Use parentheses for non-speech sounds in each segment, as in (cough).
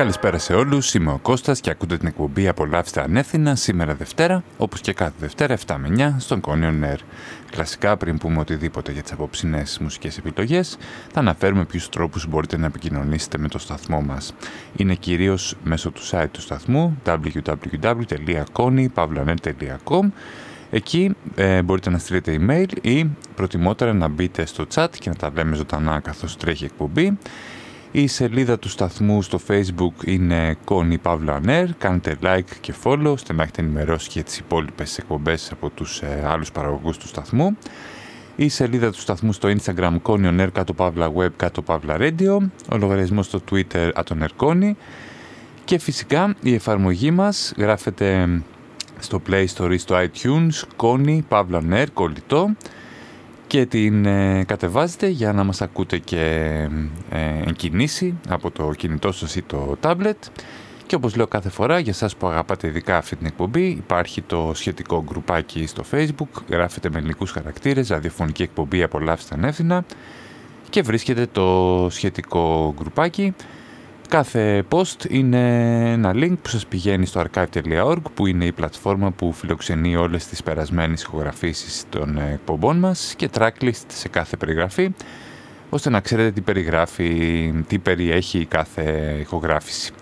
Καλησπέρα σε όλους, είμαι ο Κώστας και ακούτε την εκπομπή «Απολαύστε ανέθινα» σήμερα Δευτέρα, όπως και κάθε Δευτέρα 7 με 9 στον Κόνιο Νέρ. Κλασικά πριν πούμε οτιδήποτε για τις απόψινές μουσικές επιλογές, θα αναφέρουμε ποιους τρόπους μπορείτε να επικοινωνήσετε με το σταθμό μας. Είναι κυρίως μέσω του site του σταθμού www.koni.pavlaner.com Εκεί ε, μπορείτε να στείλετε email ή προτιμότερα να μπείτε στο chat και να τα λέμε ζωντανά καθώς τρέχει εκπομπή. Η σελίδα του σταθμού στο facebook είναι Connie Pavla Aner. Κάντε like και follow ώστε να έχετε ενημερώσει και τις υπόλοιπες εκπομπές από τους ε, άλλους παραγωγούς του σταθμού. Η σελίδα του σταθμού στο instagram Connie Aner κάτω Pavla Web κάτω Pavla Radio. Ο λογαριασμός στο twitter Connie. Και φυσικά η εφαρμογή μας γράφεται στο Play Store ή στο iTunes Connie Pavla Aner κολλητό και την ε, κατεβάζετε για να μας ακούτε και ε, κινήσει από το κινητό σας ή το tablet και όπως λέω κάθε φορά για σας που αγαπάτε ειδικά αυτή την εκπομπή υπάρχει το σχετικό γκρουπάκι στο facebook. Γράφετε με ελληνικούς χαρακτήρες ραδιοφωνική εκπομπή απολαύστε ανεύθυνα. Και βρίσκεται το σχετικό γκρουπάκι Κάθε post είναι ένα link που σας πηγαίνει στο archive.org που είναι η πλατφόρμα που φιλοξενεί όλες τις περασμένες ηχογραφήσεις των εκπομπών μας και tracklist σε κάθε περιγραφή ώστε να ξέρετε τι περιγράφει, τι περιέχει κάθε ηχογράφηση.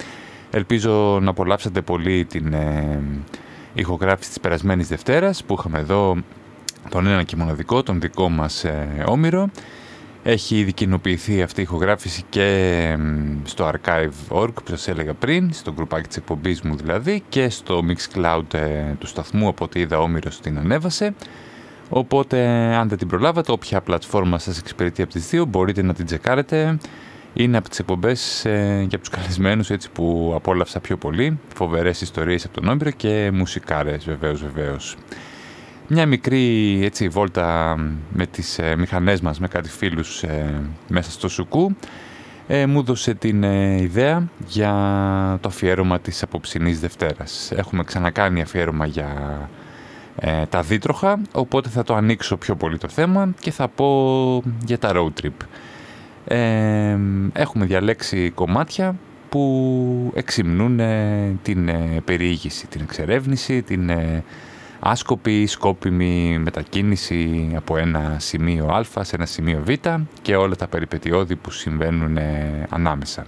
Ελπίζω να απολαύσατε πολύ την ε, ηχογράφηση της περασμένης Δευτέρας που είχαμε εδώ τον ένα και μοναδικό, τον δικό μας ε, Όμηρο έχει ήδη κοινοποιηθεί αυτή η ηχογράφηση και στο archive.org που σας έλεγα πριν, στο γκρουπάκι της εκπομπής μου δηλαδή και στο Mixcloud ε, του σταθμού από ό,τι είδα Όμηρος την ανέβασε. Οπότε αν δεν την προλάβατε, όποια πλατφόρμα σας εξυπηρετεί από τις δύο μπορείτε να την τσεκάρετε. Είναι από τις εκπομπές ε, για τους καλεσμένους έτσι που απόλαυσα πιο πολύ. Φοβερές ιστορίες από τον Όμηρο και μουσικάρες βεβαίως βεβαίως. Μια μικρή έτσι, βόλτα με τις ε, μηχανές μας, με κάτι φίλους ε, μέσα στο σουκού, ε, μου έδωσε την ε, ιδέα για το αφιέρωμα της απόψινής Δευτέρας. Έχουμε ξανακάνει αφιέρωμα για τα δίτροχα, οπότε θα το ανοίξω πιο πολύ το θέμα και θα πω για τα road trip. έχουμε διαλέξει κομμάτια που εξυμνούν την περιήγηση, την εξερεύνηση, την άσκοπη, σκόπιμη μετακίνηση από ένα σημείο Α σε ένα σημείο Β και όλα τα περιπετειώδη που συμβαίνουν ε, ανάμεσα.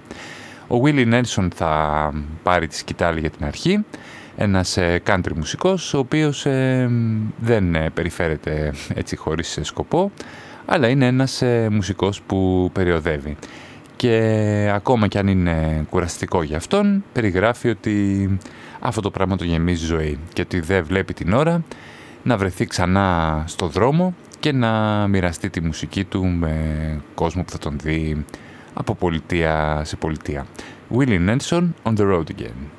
Ο Willie Nelson θα πάρει τη σκητάλη για την αρχή, ένας ε, country μουσικός, ο οποίος ε, δεν περιφέρεται έτσι χωρίς σκοπό, αλλά είναι ένας μουσικός που περιοδεύει. Και ακόμα κι αν είναι κουραστικό για αυτόν, περιγράφει ότι αυτό το πράγμα το γεμίζει ζωή και ότι δεν βλέπει την ώρα να βρεθεί ξανά στο δρόμο και να μοιραστεί τη μουσική του με κόσμο που θα τον δει από πολιτεία σε πολιτεία. Willie Nelson on the road again.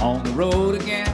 On the road again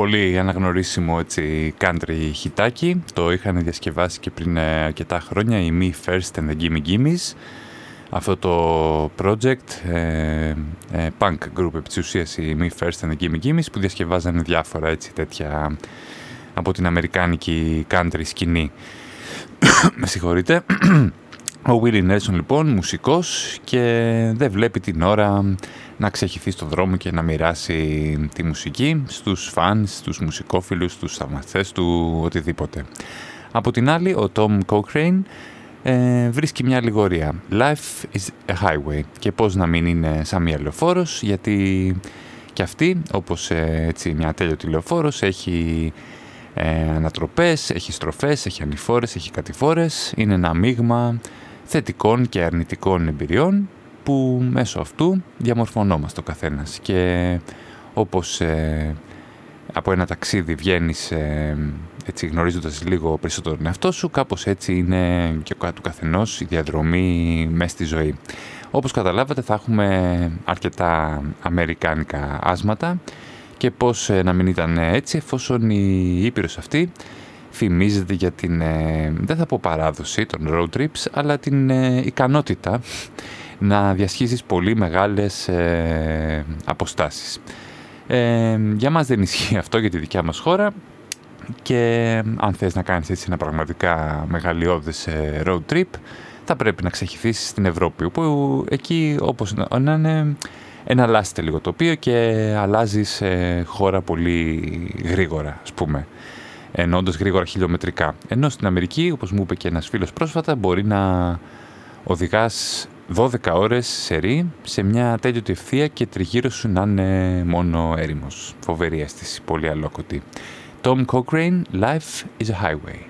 Πολύ αναγνωρίσιμο έτσι country χιτάκι. Το είχαν διασκευάσει και πριν ε, αρκετά χρόνια οι Me First and the Gimme Gimmes. Αυτό το project, ε, ε, punk group επί της ουσίας, οι Me First and the Gimme Gimmes, που διασκευάζανε διάφορα έτσι τέτοια από την αμερικάνικη country σκηνή. (coughs) Με συγχωρείτε. Ο Willie Nelson λοιπόν, μουσικός και δεν βλέπει την ώρα να ξεχυθεί στον δρόμο και να μοιράσει τη μουσική στους φανς, στους μουσικόφιλους, στους θαυμαστές του, οτιδήποτε. Από την άλλη, ο Tom Cochrane ε, βρίσκει μια λιγορία. Life is a highway. Και πώς να μην είναι σαν μια λεωφόρος, γιατί και αυτή, όπως ε, έτσι, μια τέλειωτη λεωφόρος, έχει ε, ανατροπές, έχει στροφές, έχει ανηφόρες, έχει κατηφόρες. Είναι ένα μείγμα θετικών και αρνητικών εμπειριών που μέσω αυτού διαμορφωνόμαστε ο καθένας και όπως ε, από ένα ταξίδι βγαίνεις ε, έτσι γνωρίζοντας λίγο περισσότερο τον εαυτό σου κάπως έτσι είναι και του καθενός η διαδρομή μέσα στη ζωή. Όπως καταλάβατε θα έχουμε αρκετά αμερικάνικα άσματα και πώς ε, να μην ήταν έτσι εφόσον η Ήπειρος αυτή φημίζεται για την, ε, δεν θα πω παράδοση των road trips, αλλά την ε, ικανότητα να διασχίσεις πολύ μεγάλες ε, αποστάσεις. Ε, για μας δεν ισχύει αυτό για τη δικιά μας χώρα και αν θες να κάνεις έτσι ένα πραγματικά μεγαλειώδες road trip θα πρέπει να ξεχυθήσεις στην Ευρώπη όπου εκεί όπως να είναι εναλλάσσεται λίγο το τοπίο και αλλάζεις χώρα πολύ γρήγορα ας πούμε εννοώντας γρήγορα χιλιομετρικά. Ενώ στην Αμερική, όπως μου είπε και ένας φίλος πρόσφατα, μπορεί να οδηγάς 12 ώρες σε ρί, σε μια τέτοια ευθεία και τριγύρω σου να είναι μόνο έρημος. Φοβερή αίσθηση, πολύ αλόκοτη. Tom Cochrane, Life is a Highway.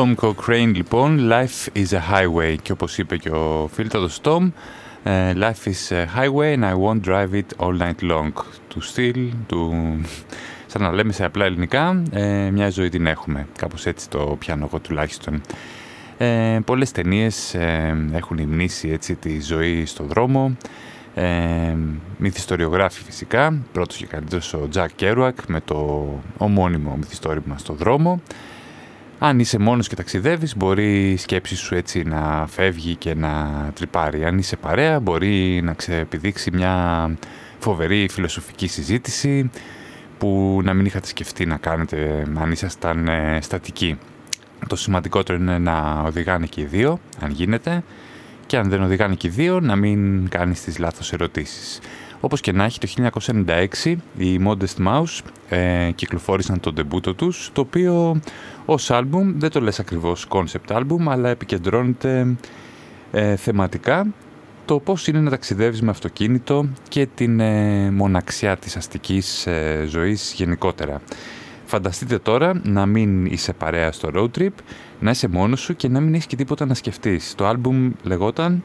Tom Cochrane λοιπόν, Life is a highway και όπως είπε και ο φίλτατος Tom, ε, Life is a highway and I wanna ride it all night long. Του στυλ, του... σαν να λέμε σε απλά ελληνικά, ε, μια ζωή την έχουμε. Κάπως έτσι το πιάνω εγώ τουλάχιστον. Ε, πολλές ταινίες ε, έχουν υμνήσει έτσι τη ζωή στο δρόμο. Ε, μυθιστοριογράφοι φυσικά, πρώτος και καλύτερος ο Τζακ Κέρουακ με το ομώνυμο μυθιστόρημα στο δρόμο. Αν είσαι μόνος και ταξιδεύεις, μπορεί η σκέψη σου έτσι να φεύγει και να τρυπάρει. Αν είσαι παρέα, μπορεί να ξεπηδείξει μια φοβερή φιλοσοφική συζήτηση που να μην είχατε σκεφτεί να κάνετε αν ήσασταν ε, στατικοί. Το σημαντικότερο είναι να οδηγάνε και οι δύο, αν γίνεται, και αν δεν οδηγάνε και οι δύο, να μην κάνεις τις λάθος ερωτήσεις. Όπως και να έχει, το 1996 οι Modest Mouse ε, κυκλοφόρησαν το ντεμπούτο τους, το οποίο ως άλμπουμ δεν το λες ακριβώς concept album, αλλά επικεντρώνεται ε, θεματικά το πώς είναι να ταξιδεύεις με αυτοκίνητο και την ε, μοναξιά της αστικής ε, ζωής γενικότερα. Φανταστείτε τώρα να μην είσαι παρέα στο road trip, να είσαι μόνος σου και να μην έχεις και τίποτα να σκεφτείς. Το άλμπουμ λεγόταν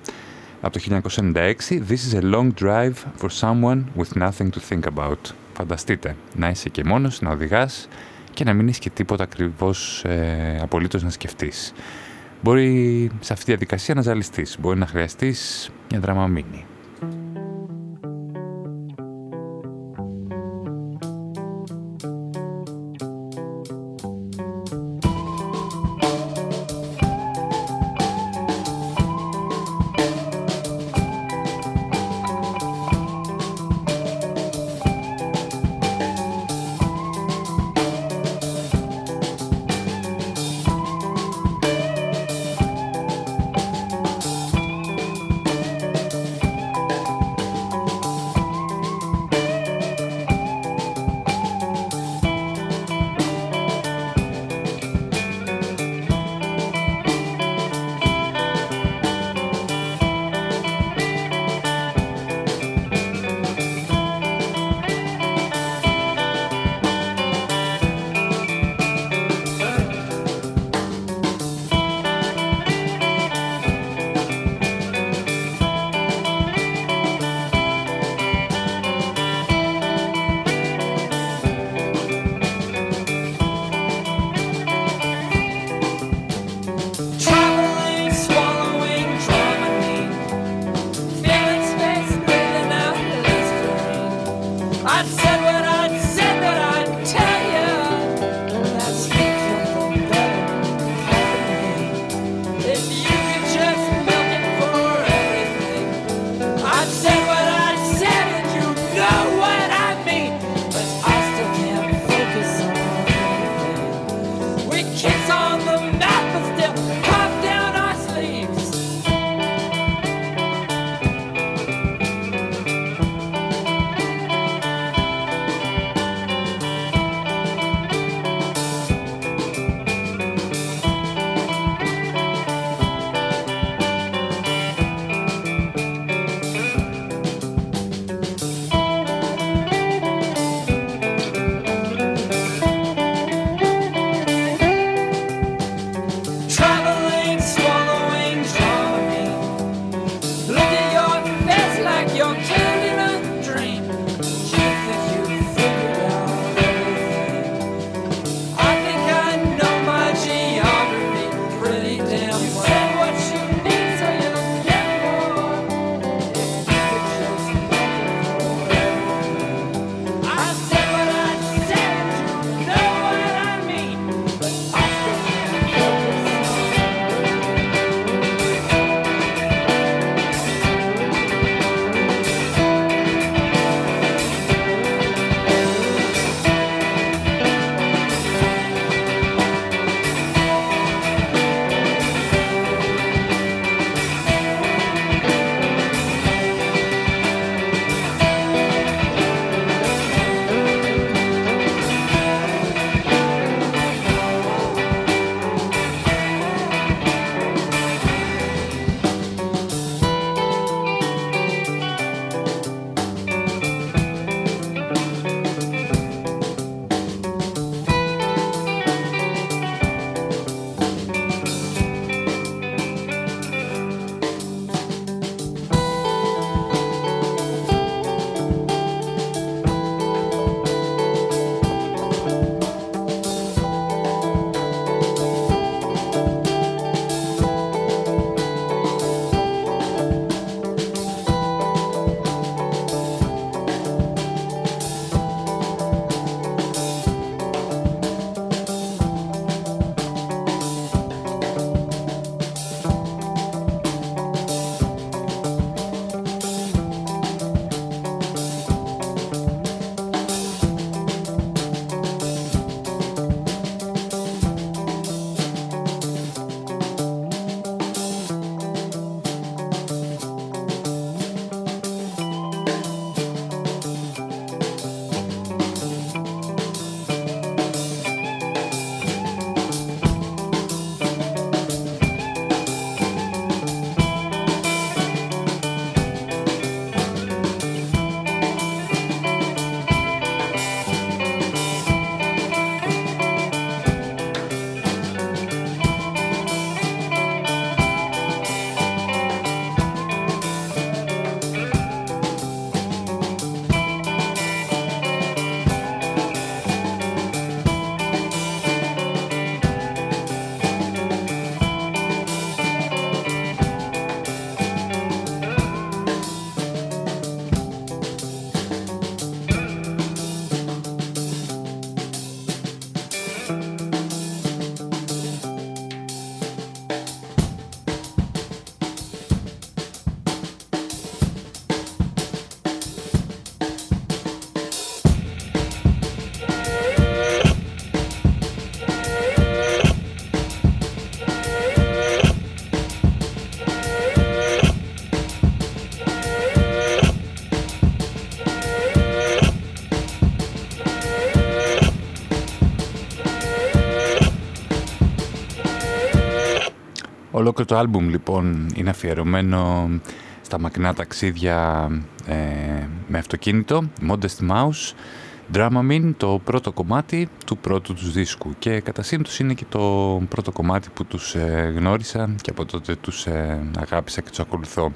από το 1996 «This is a long drive for someone with nothing to think about». Φανταστείτε να είσαι και μόνος, να οδηγάς και να μην έχεις και τίποτα ακριβώς ε, απολύτως να σκεφτείς. Μπορεί σε αυτή τη διαδικασία να ζαλιστείς, μπορεί να χρειαστείς μια δραμαμίνη. Ολόκληρο το άλμπουμ λοιπόν είναι αφιερωμένο στα μακρινά ταξίδια ε, με αυτοκίνητο, Modest Mouse, Dramamine, το πρώτο κομμάτι του πρώτου τους δίσκου και κατά σύμπτωση είναι και το πρώτο κομμάτι που τους ε, γνώρισα και από τότε τους ε, αγάπησα και τους ακολουθώ.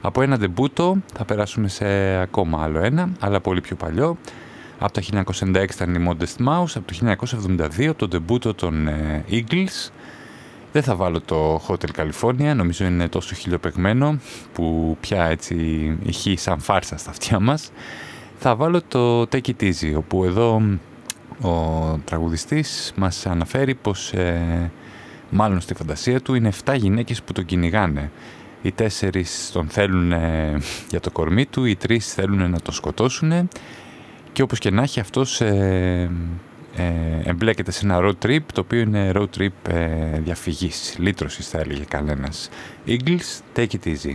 Από ένα ντεμπούτο θα περάσουμε σε ακόμα άλλο ένα, αλλά πολύ πιο παλιό. Από το 1996 ήταν η Modest Mouse, από το 1972 το ντεμπούτο των ε, Eagles, δεν θα βάλω το Hotel California, νομίζω είναι τόσο χιλιοπεγμένο που πια έτσι ηχεί σαν φάρσα στα αυτιά μας. Θα βάλω το Take It Easy, όπου εδώ ο τραγουδιστής μας αναφέρει πως ε, μάλλον στη φαντασία του είναι 7 γυναίκες που τον κυνηγάνε. Οι τέσσερις τον θέλουν για το κορμί του, οι τρεις θέλουν να το σκοτώσουν και όπως και να έχει αυτός ε, ε, εμπλέκεται σε ένα road trip το οποίο είναι road trip ε, διαφυγής, λύτρωσης θα έλεγε κανένας. Eagles, take it easy.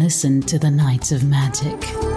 Listen to the Nights of Magic.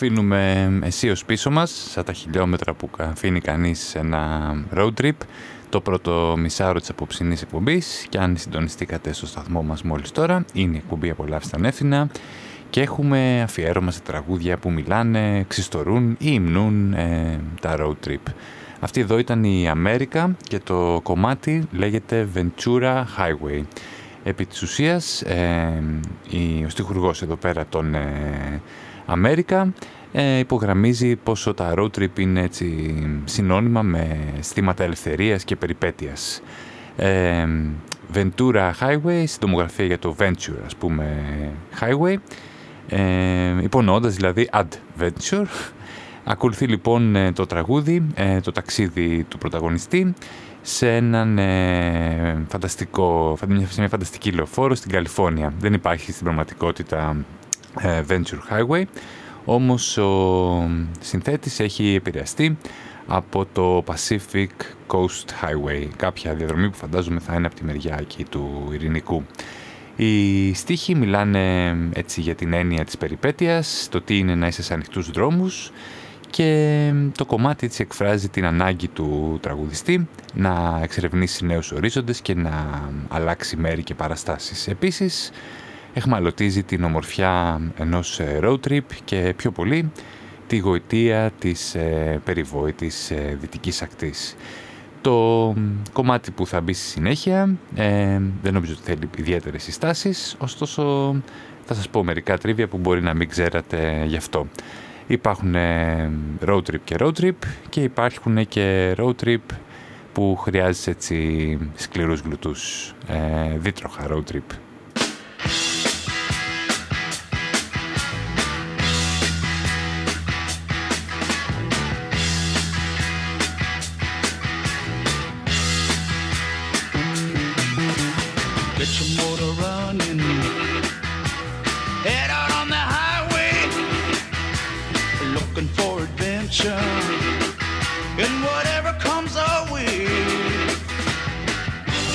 Αφήνουμε αισίως πίσω μας, σαν τα χιλιόμετρα που αφήνει κανείς σε ένα road trip, το πρώτο μισάωρο της απόψινής εκπομπής και αν συντονιστήκατε στο σταθμό μας μόλις τώρα, είναι η εκπομπή «Απολαύστε ανέφινα» και έχουμε αφιέρωμα σε τραγούδια που μιλάνε, ξιστορούν ή υμνούν ε, τα road trip. Αυτή εδώ ήταν η Αμέρικα και το κομμάτι λέγεται Ventura Highway. Επί της ουσίας, ε, η, ο στιχουργός εδώ πέρα των ε, Αμέρικα ε, υπογραμμίζει πόσο τα road trip είναι έτσι συνώνυμα με στήματα ελευθερίας και περιπέτειας. Ε, Ventura Highway, συντομογραφία για το Venture, ας πούμε, Highway, ε, υπονοώντας δηλαδή Adventure. Ακολουθεί λοιπόν ε, το τραγούδι, ε, το ταξίδι του πρωταγωνιστή σε έναν ε, φανταστικό, σε μια φανταστική λεωφόρο στην Καλιφόρνια. Δεν υπάρχει στην πραγματικότητα ε, Venture Highway, όμως ο συνθέτης έχει επηρεαστεί από το Pacific Coast Highway, κάποια διαδρομή που φαντάζομαι θα είναι από τη μεριά εκεί του Ειρηνικού. Οι στίχοι μιλάνε έτσι για την έννοια της περιπέτειας, το τι είναι να είσαι σε ανοιχτούς δρόμους και το κομμάτι έτσι εκφράζει την ανάγκη του τραγουδιστή να εξερευνήσει νέους ορίζοντες και να αλλάξει μέρη και παραστάσεις. Επίσης, εχμαλωτίζει την ομορφιά ενός road trip και πιο πολύ τη γοητεία της ε, περιβόητης ε, δυτικής ακτής. Το κομμάτι που θα μπει στη συνέχεια ε, δεν νομίζω ότι θέλει ιδιαίτερες συστάσεις, ωστόσο θα σας πω μερικά τρίβια που μπορεί να μην ξέρατε γι' αυτό. Υπάρχουν road trip και road trip και υπάρχουν και road trip που χρειάζεται έτσι σκληρούς γλουτούς, ε, δίτροχα road trip. adventure and whatever comes our way.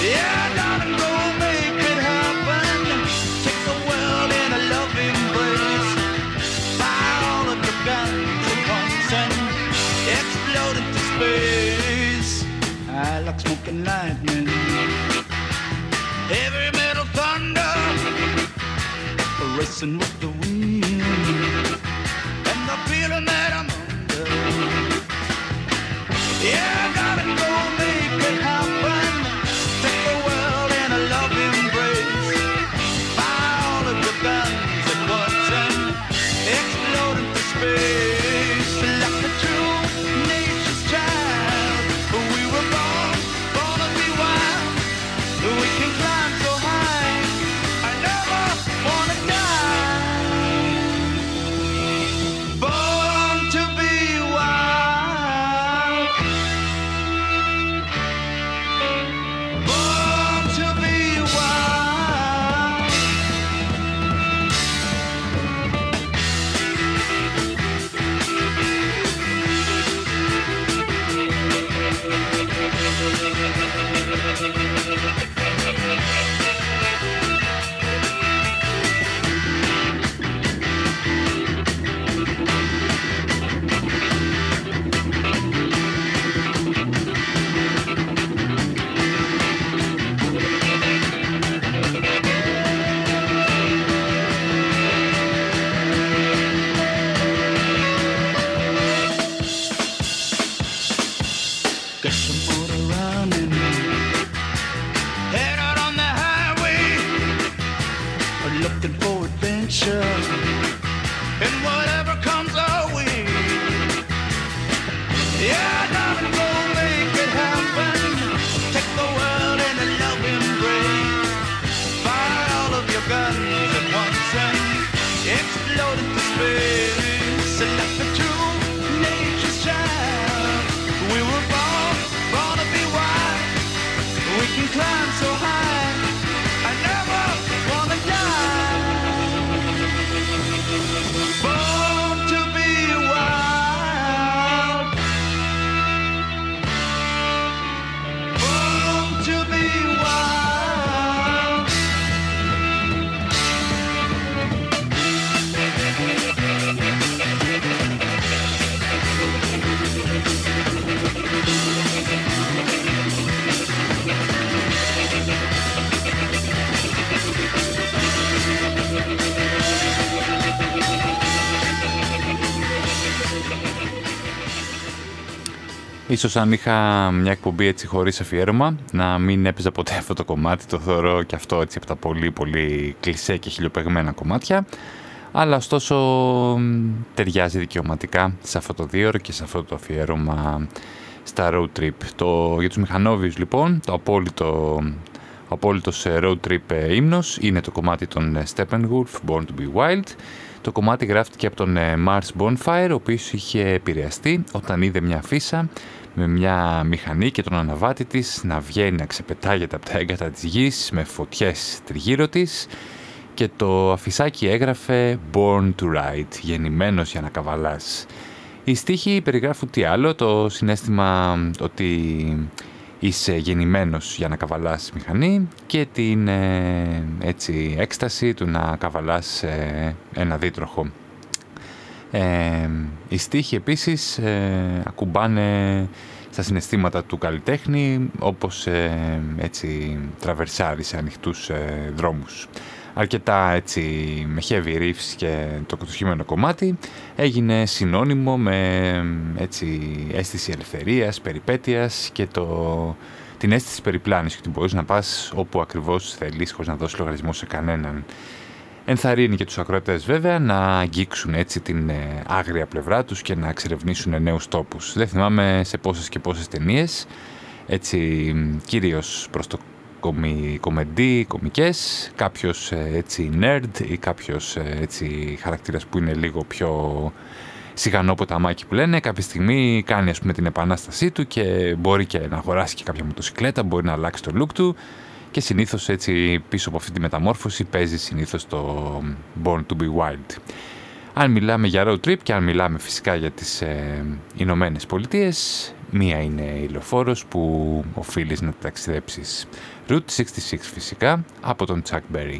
Yeah, darling, go make it happen. Take the world in a loving embrace. Buy all of your guns and pumps and explode into space. I like smoking lightning. Heavy metal thunder, racing with the Yeah! Ίσως αν είχα μια εκπομπή έτσι χωρίς αφιέρωμα, να μην έπαιζα ποτέ αυτό το κομμάτι, το θεωρώ και αυτό έτσι από τα πολύ πολύ κλισέ και χιλιοπεγμένα κομμάτια. Αλλά ωστόσο ταιριάζει δικαιωματικά σε αυτό το δύο και σε αυτό το αφιέρωμα στα road trip. Το, για τους μηχανόβιους λοιπόν, το απόλυτο, ο απόλυτος ε, road trip ε, ύμνος είναι το κομμάτι των ε, Steppenwolf, Born to be Wild. Το κομμάτι γράφτηκε από τον Mars Bonfire, ο οποίος είχε επηρεαστεί όταν είδε μια φύσα με μια μηχανή και τον αναβάτη της να βγαίνει να ξεπετάγεται από τα έγκατα της γης με φωτιές τριγύρω της και το αφισάκι έγραφε «Born to Ride», γεννημένος για να καβαλάς. Οι στίχοι περιγράφουν τι άλλο, το συνέστημα ότι είσαι γεννημένος για να καβαλάς μηχανή και την ε, έτσι, έκσταση του να καβαλάς ε, ένα δίτροχο. Ε, οι στίχοι επίσης ε, ακουμπάνε στα συναισθήματα του καλλιτέχνη όπως ε, έτσι τραβερσάρεις σε ανοιχτούς ε, δρόμους. Αρκετά έτσι με heavy riffs και το κοντοσχημένο κομμάτι έγινε συνώνυμο με έτσι αίσθηση ελευθερίας, περιπέτειας και το, την αίσθηση περιπλάνησης ότι μπορείς να πας όπου ακριβώς θέλεις χωρίς να δώσεις λογαριασμό σε κανέναν. Ενθαρρύνει και τους ακροατές βέβαια να αγγίξουν έτσι την ε, άγρια πλευρά τους και να εξερευνήσουν νέους τόπους. Δεν θυμάμαι σε πόσες και πόσες ταινίες, έτσι κυρίως προς το κομι, κομεντί, κομικές, κάποιος ε, έτσι nerd ή κάποιος ε, έτσι χαρακτήρας που είναι λίγο πιο σιγανό ποταμάκι που λένε, κάποια στιγμή κάνει ας πούμε την επανάστασή του και μπορεί και να αγοράσει και κάποια μοτοσυκλέτα, μπορεί να αλλάξει το look του και συνήθως έτσι πίσω από αυτή τη μεταμόρφωση παίζει συνήθως το Born to be Wild. Αν μιλάμε για road trip και αν μιλάμε φυσικά για τις ε, Ηνωμένες Πολιτείες, μία είναι η λεωφόρος που οφείλεις να ταξιδέψεις. Route 66 φυσικά από τον Chuck Berry.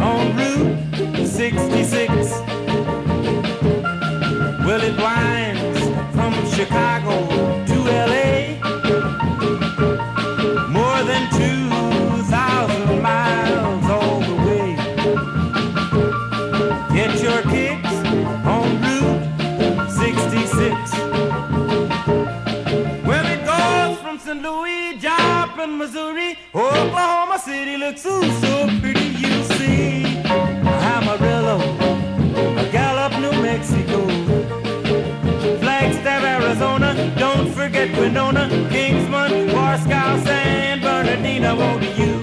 On Route 66. Well, it winds from Chicago to LA. More than 2,000 miles all the way. Get your kicks on Route 66. Well, it goes from St. Louis, Joplin, Missouri, Oklahoma City looks so I want you.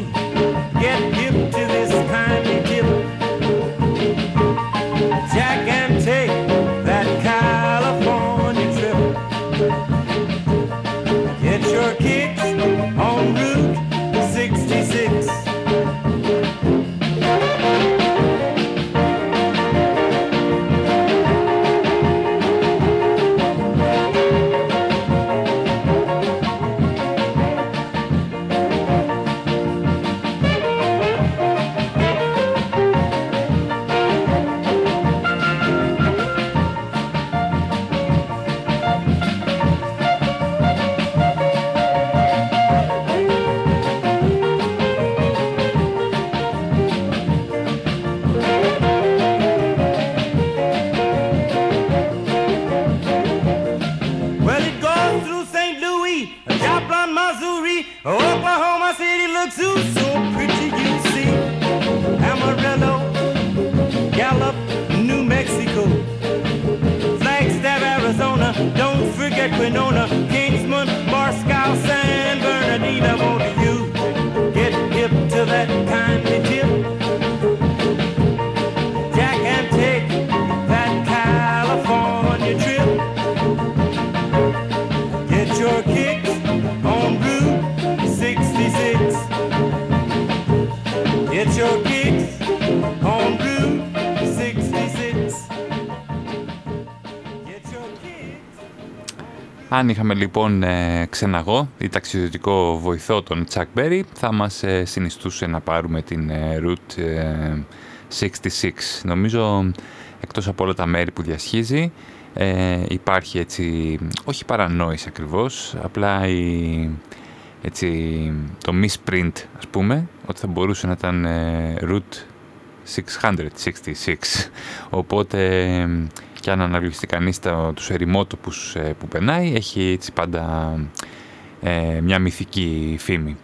Αν είχαμε λοιπόν ε, ξεναγώ ή ταξιδιωτικό βοηθό τον Chuck Berry, θα μας ε, συνιστούσε να πάρουμε την ε, Route ε, 66. Νομίζω εκτός από όλα τα μέρη που διασχίζει ε, υπάρχει έτσι, όχι παρανόηση ακριβώς, απλά η, έτσι, το misprint ας πούμε, ότι θα μπορούσε να ήταν ε, Route 666. Οπότε και αν αναλογιστεί κανείς το, τους ερημότοπους ε, που περνάει, έχει έτσι πάντα ε, μια μυθική φήμη.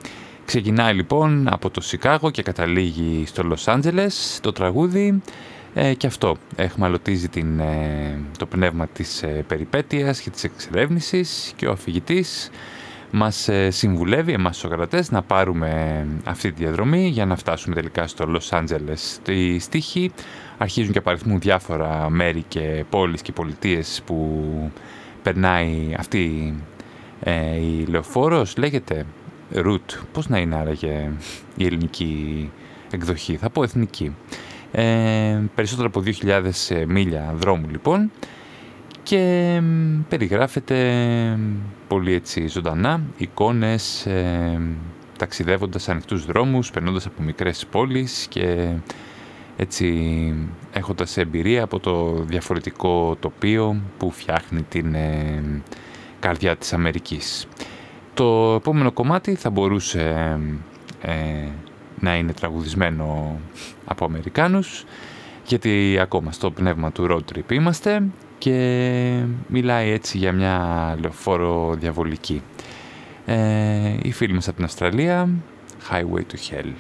Ξεκινάει λοιπόν από το Σικάγο και καταλήγει στο Λος Άντζελες το τραγούδι ε, και αυτό εχμαλωτίζει την, ε, το πνεύμα της ε, περιπέτειας και της εξερεύνησης και ο αφηγητής μας ε, συμβουλεύει εμάς τους Σοκρατές να πάρουμε αυτή τη διαδρομή για να φτάσουμε τελικά στο Λος Άντζελες. Οι στίχοι αρχίζουν και απαριθμούν διάφορα μέρη και πόλεις και πολιτείες που περνάει αυτή ε, η λεωφόρος, λέγεται route. Πώς να είναι άραγε η ελληνική εκδοχή, θα πω εθνική. Ε, περισσότερο από 2.000 μίλια δρόμου λοιπόν και μ, περιγράφεται πολύ έτσι ζωντανά εικόνες ε, ταξιδεύοντας ανοιχτούς δρόμους, περνώντας από μικρές πόλεις και έτσι έχοντας εμπειρία από το διαφορετικό τοπίο που φτιάχνει την ε, καρδιά της Αμερικής. Το επόμενο κομμάτι θα μπορούσε ε, να είναι τραγουδισμένο από Αμερικάνους γιατί ακόμα στο πνεύμα του road trip είμαστε και μιλάει έτσι για μια λεωφόρο διαβολική. Ε, οι φίλοι μας από την Αυστραλία, Highway to Hell.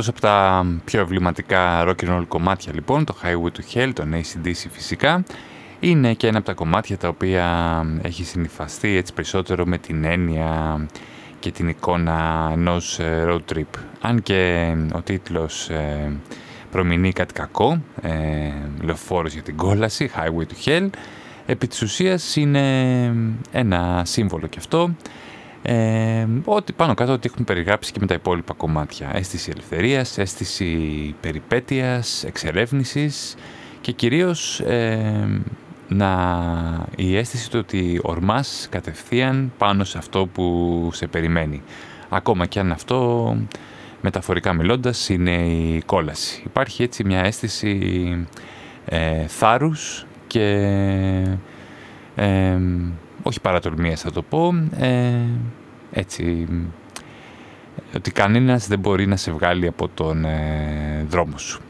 Εκτός από τα πιο ευληματικά rock and roll κομμάτια λοιπόν, το Highway to Hell, τον ACDC φυσικά, είναι και ένα από τα κομμάτια τα οποία έχει συνειφαστεί έτσι περισσότερο με την έννοια και την εικόνα ενός ε, road trip. Αν και ο τίτλος ε, προμηνεί κάτι κακό, ε, λεωφόρος για την κόλαση, Highway to Hell, επί της ουσίας είναι ένα σύμβολο και αυτό ε, ότι πάνω κάτω ότι έχουν περιγράψει και με τα υπόλοιπα κομμάτια. Αίσθηση ελευθερίας, αίσθηση περιπέτειας, εξερεύνησης και κυρίως ε, να, η αίσθηση του ότι ορμάς κατευθείαν πάνω σε αυτό που σε περιμένει. Ακόμα και αν αυτό μεταφορικά μιλώντας είναι η κόλαση. Υπάρχει έτσι μια αίσθηση ε, θάρρους και ε, όχι παρατολμίας θα το πω, ε, έτσι, ότι κανένας δεν μπορεί να σε βγάλει από τον ε, δρόμο σου.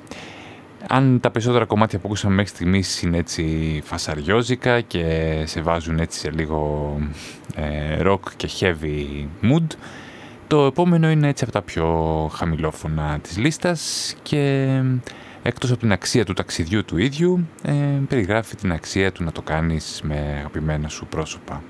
Αν τα περισσότερα κομμάτια που ακούσαμε μέχρι στιγμής είναι έτσι φασαριόζικα και σε βάζουν έτσι σε λίγο ε, rock και heavy mood, Το επόμενο είναι έτσι από τα πιο χαμηλόφωνα της λίστας και εκτός από την αξία του ταξιδιού του ίδιου, ε, περιγράφει την αξία του να το κάνεις με αγαπημένα σου πρόσωπα.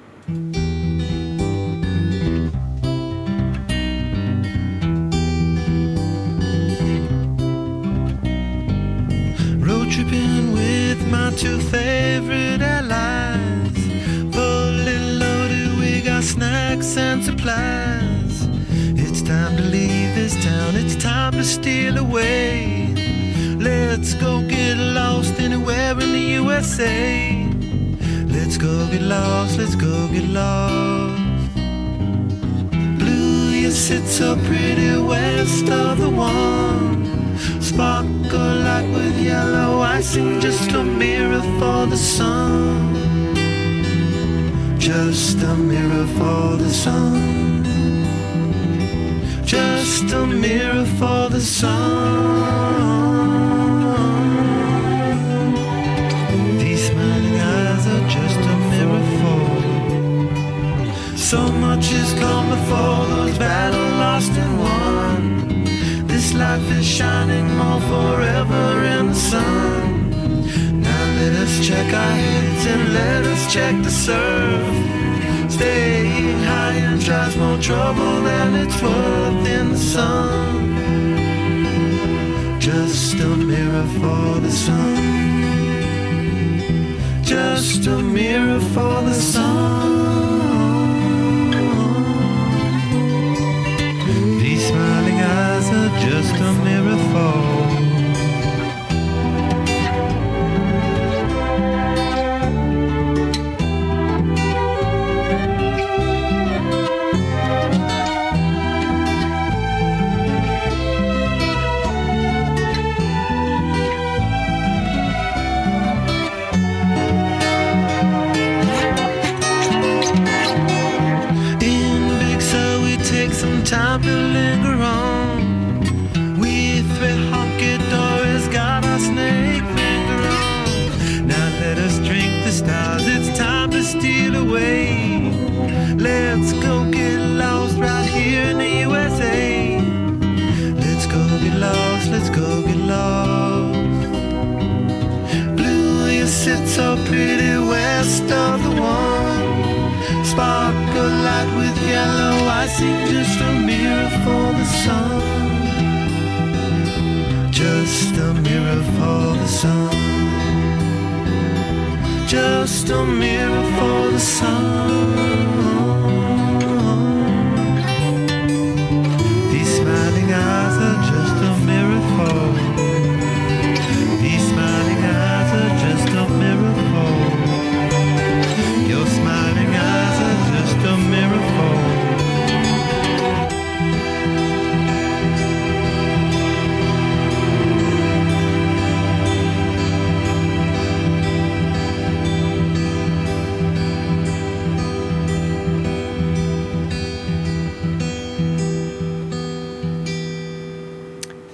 Road tripping with my two favorite allies. Fully loaded, we got snacks and supplies. It's time to leave this town, it's time to steal away. Let's go get lost anywhere in the USA. Let's go get lost, let's go get lost. Blue, you sit so pretty west of the one. Sparkle like with yellow icing, just a mirror for the sun. Just a mirror for the sun. Just a mirror for the sun. Check our heads and let us check the surf. Staying high and tries more trouble than it's worth in the sun. Just a mirror for the sun. Just a mirror for the sun. West of the one. Sparkle light with yellow icing, just a mirror for the sun. Just a mirror for the sun. Just a mirror for the sun.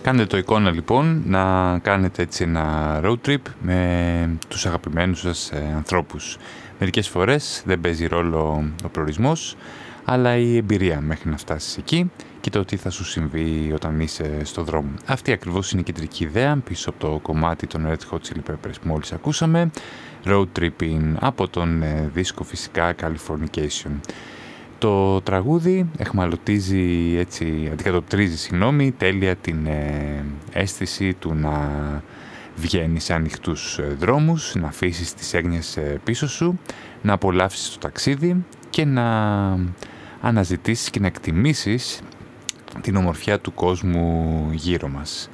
Κάντε το εικόνα λοιπόν να κάνετε έτσι ένα road trip με τους αγαπημένους σας ε, ανθρώπους. Μερικές φορές δεν παίζει ρόλο ο προορισμός, αλλά η εμπειρία μέχρι να φτάσεις εκεί και το τι θα σου συμβεί όταν είσαι στο δρόμο. Αυτή ακριβώς είναι η κεντρική ιδέα πίσω από το κομμάτι των Red Hot Chili Peppers που μόλις ακούσαμε, road tripping από τον ε, δίσκο φυσικά Californication. Το τραγούδι εχμαλωτίζει, έτσι, αντικατοπτρίζει, συγγνώμη, τέλεια την ε, αίσθηση του να βγαίνει σε ανοιχτούς ε, δρόμους, να αφήσεις τις έγνοιες ε, πίσω σου, να απολαύσεις το ταξίδι και να αναζητήσεις και να εκτιμήσεις την ομορφιά του κόσμου γύρω μας.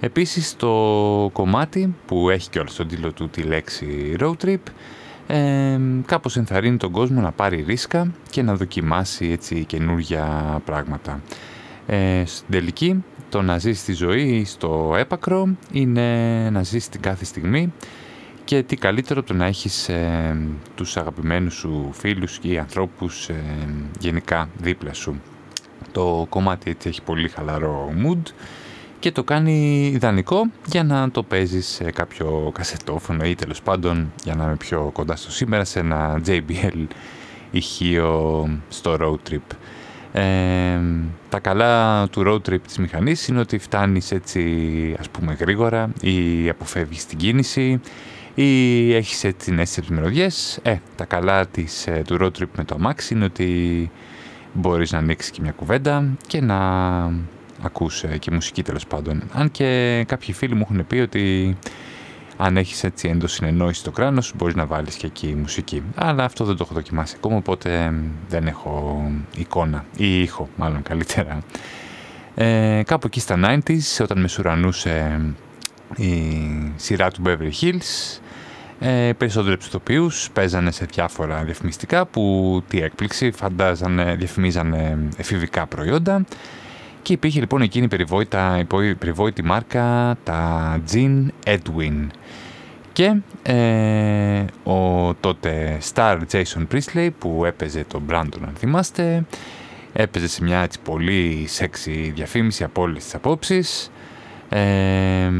Επίσης το κομμάτι που έχει και όλο στον τίτλο του τη λέξη road trip ε, κάπως ενθαρρύνει τον κόσμο να πάρει ρίσκα και να δοκιμάσει έτσι καινούργια πράγματα. Ε, στην τελική, το να ζεις τη ζωή στο έπακρο είναι να ζεις την κάθε στιγμή και τι καλύτερο το να έχεις ε, τους αγαπημένους σου φίλους και ανθρώπους ε, γενικά δίπλα σου. Το κομμάτι έτσι έχει πολύ χαλαρό mood και το κάνει ιδανικό για να το παίζεις σε κάποιο κασετόφωνο ή τέλος πάντων για να είμαι πιο κοντά στο σήμερα σε ένα JBL ηχείο στο road trip. Ε, τα καλά του road trip της μηχανής είναι ότι φτάνεις έτσι ας πούμε γρήγορα ή αποφεύγεις την κίνηση ή έχεις έτσι την αίσθηση από μυρωδιές. Ε, τα καλά της, ε, του road trip με το αμάξι είναι ότι μπορείς να ανοίξεις και μια κουβέντα και να ακούς ε, και μουσική τέλος πάντων. Αν και κάποιοι φίλοι μου έχουν πει ότι αν έχεις έτσι ενδοσυνεννόηση στο κράνος μπορείς να βάλεις και εκεί μουσική. Αλλά αυτό δεν το έχω δοκιμάσει ακόμα οπότε δεν έχω εικόνα ή ήχο μάλλον καλύτερα. Ε, κάπου εκεί στα 90s όταν με σουρανούσε η σειρά του Beverly Hills ε, περισσότεροι ψηφοποιούς παίζανε σε διάφορα διαφημιστικά που τι έκπληξη φαντάζανε, διαφημίζανε εφηβικά προϊόντα και υπήρχε λοιπόν εκείνη η περιβόητα, η περιβόητη μάρκα τα Jean Edwin και ε, ο τότε star Jason Priestley που έπαιζε τον Brandon αν θυμάστε έπαιζε σε μια έτσι πολύ σεξι διαφήμιση από όλες τις απόψεις ε,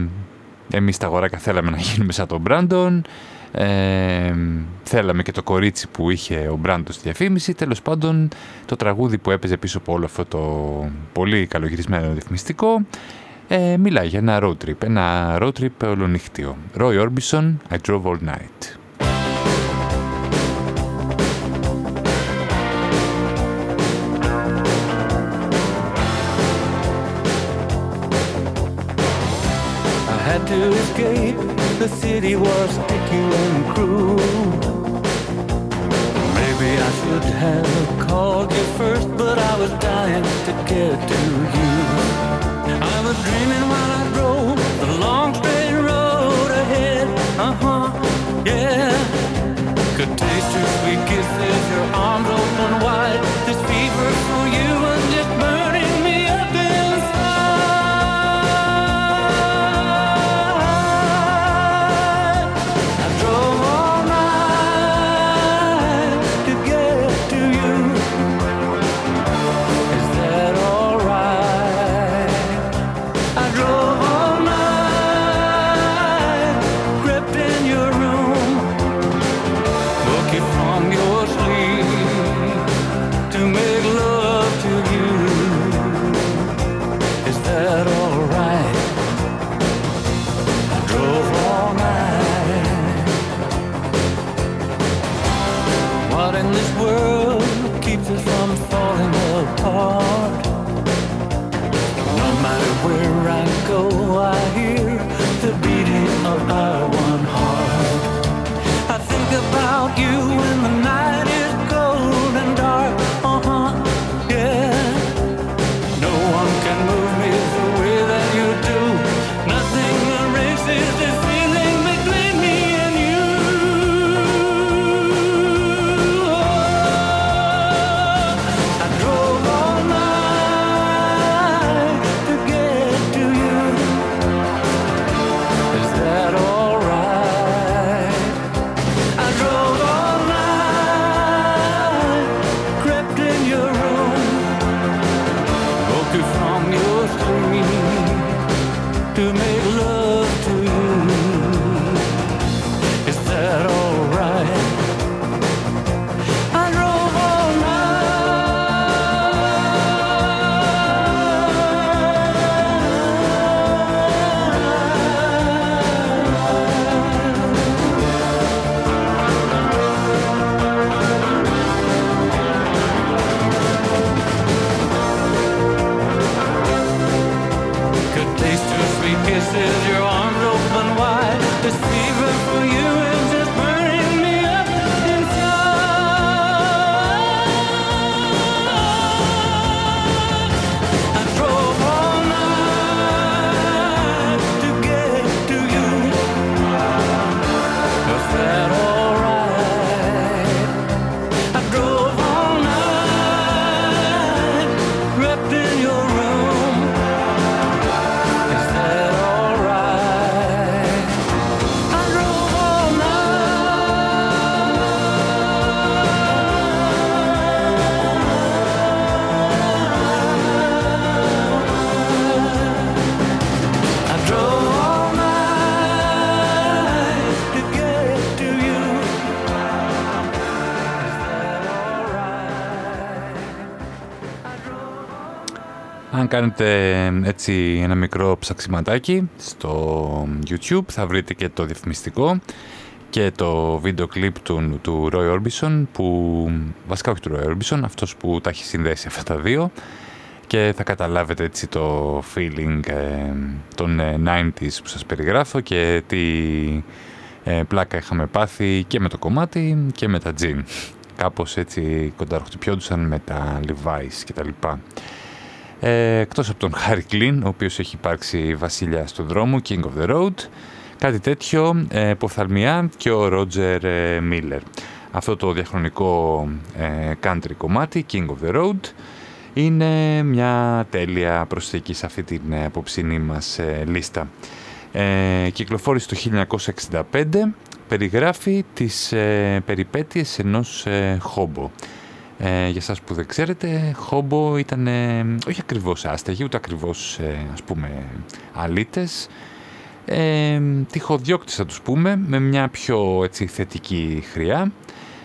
εμείς τα αγοράκα θέλαμε να γίνουμε σαν τον Μπράντον. Ε, θέλαμε και το κορίτσι που είχε ο Μπράντον στη διαφήμιση. Τέλος πάντων, το τραγούδι που έπαιζε πίσω από όλο αυτό το πολύ καλογυρισμένο ρυθμιστικό ε, μιλάει για ένα road trip, ένα road trip ολονύχτιο. Roy Orbison, I Drove All Night. to escape. The city was sticky and cruel. Maybe I should have called you first, but I was dying to get to you. I was dreaming while I drove the long straight road ahead. Uh huh, yeah. Could taste your sweet kisses, your arms open wide. This fever for you κάνετε έτσι ένα μικρό ψαξιματάκι στο YouTube θα βρείτε και το διαφημιστικό και το βίντεο κλιπ του, του Roy Orbison που βασικά όχι του Roy Orbison αυτός που τα έχει συνδέσει αυτά τα δύο και θα καταλάβετε έτσι το feeling ε, των 90s ε, που σας περιγράφω και τι ε, πλάκα είχαμε πάθει και με το κομμάτι και με τα jean. Κάπως έτσι κονταροχτυπιόντουσαν με τα Levi's και τα λοιπά. Ε, εκτός από τον Harry Κλίν, ο οποίος έχει υπάρξει βασιλιά του δρόμο, King of the Road, κάτι τέτοιο ε, ποθαλμιά και ο Roger Miller. Αυτό το διαχρονικό country κομμάτι, King of the Road, είναι μια τέλεια προσθήκη σε αυτή την ε, απόψινή μας ε, λίστα. Ε, κυκλοφόρησε το 1965, περιγράφει τις ε, περιπέτειες ενός ε, χόμπο. Ε, για σας που δεν ξέρετε, χόμπο ήταν όχι ακριβώς άστεγοι, ούτε ακριβώς ας πούμε αλίτες, ε, τυχοδιώκτης θα τους πούμε, με μια πιο έτσι, θετική χρειά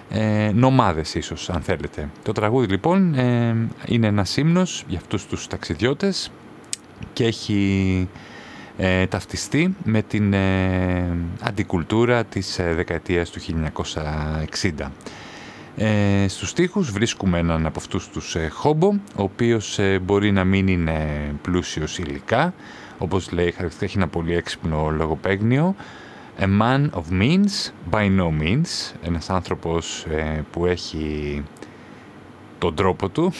ε, νομάδες ίσως αν θέλετε. Το τραγούδι λοιπόν ε, είναι ένας ύμνος για αυτούς τους ταξιδιώτες και έχει ε, ταυτιστεί με την ε, αντικουλτούρα της ε, δεκαετίας του 1960. Ε, στους στίχους βρίσκουμε έναν από αυτούς τους ε, χόμπο, ο οποίος μπορεί να μην είναι πλούσιος υλικά, όπως λέει χαρακτηριστικά έχει ένα πολύ έξυπνο λογοπαίγνιο, A man of means, by no means, ένας άνθρωπος ε, που έχει τον τρόπο του,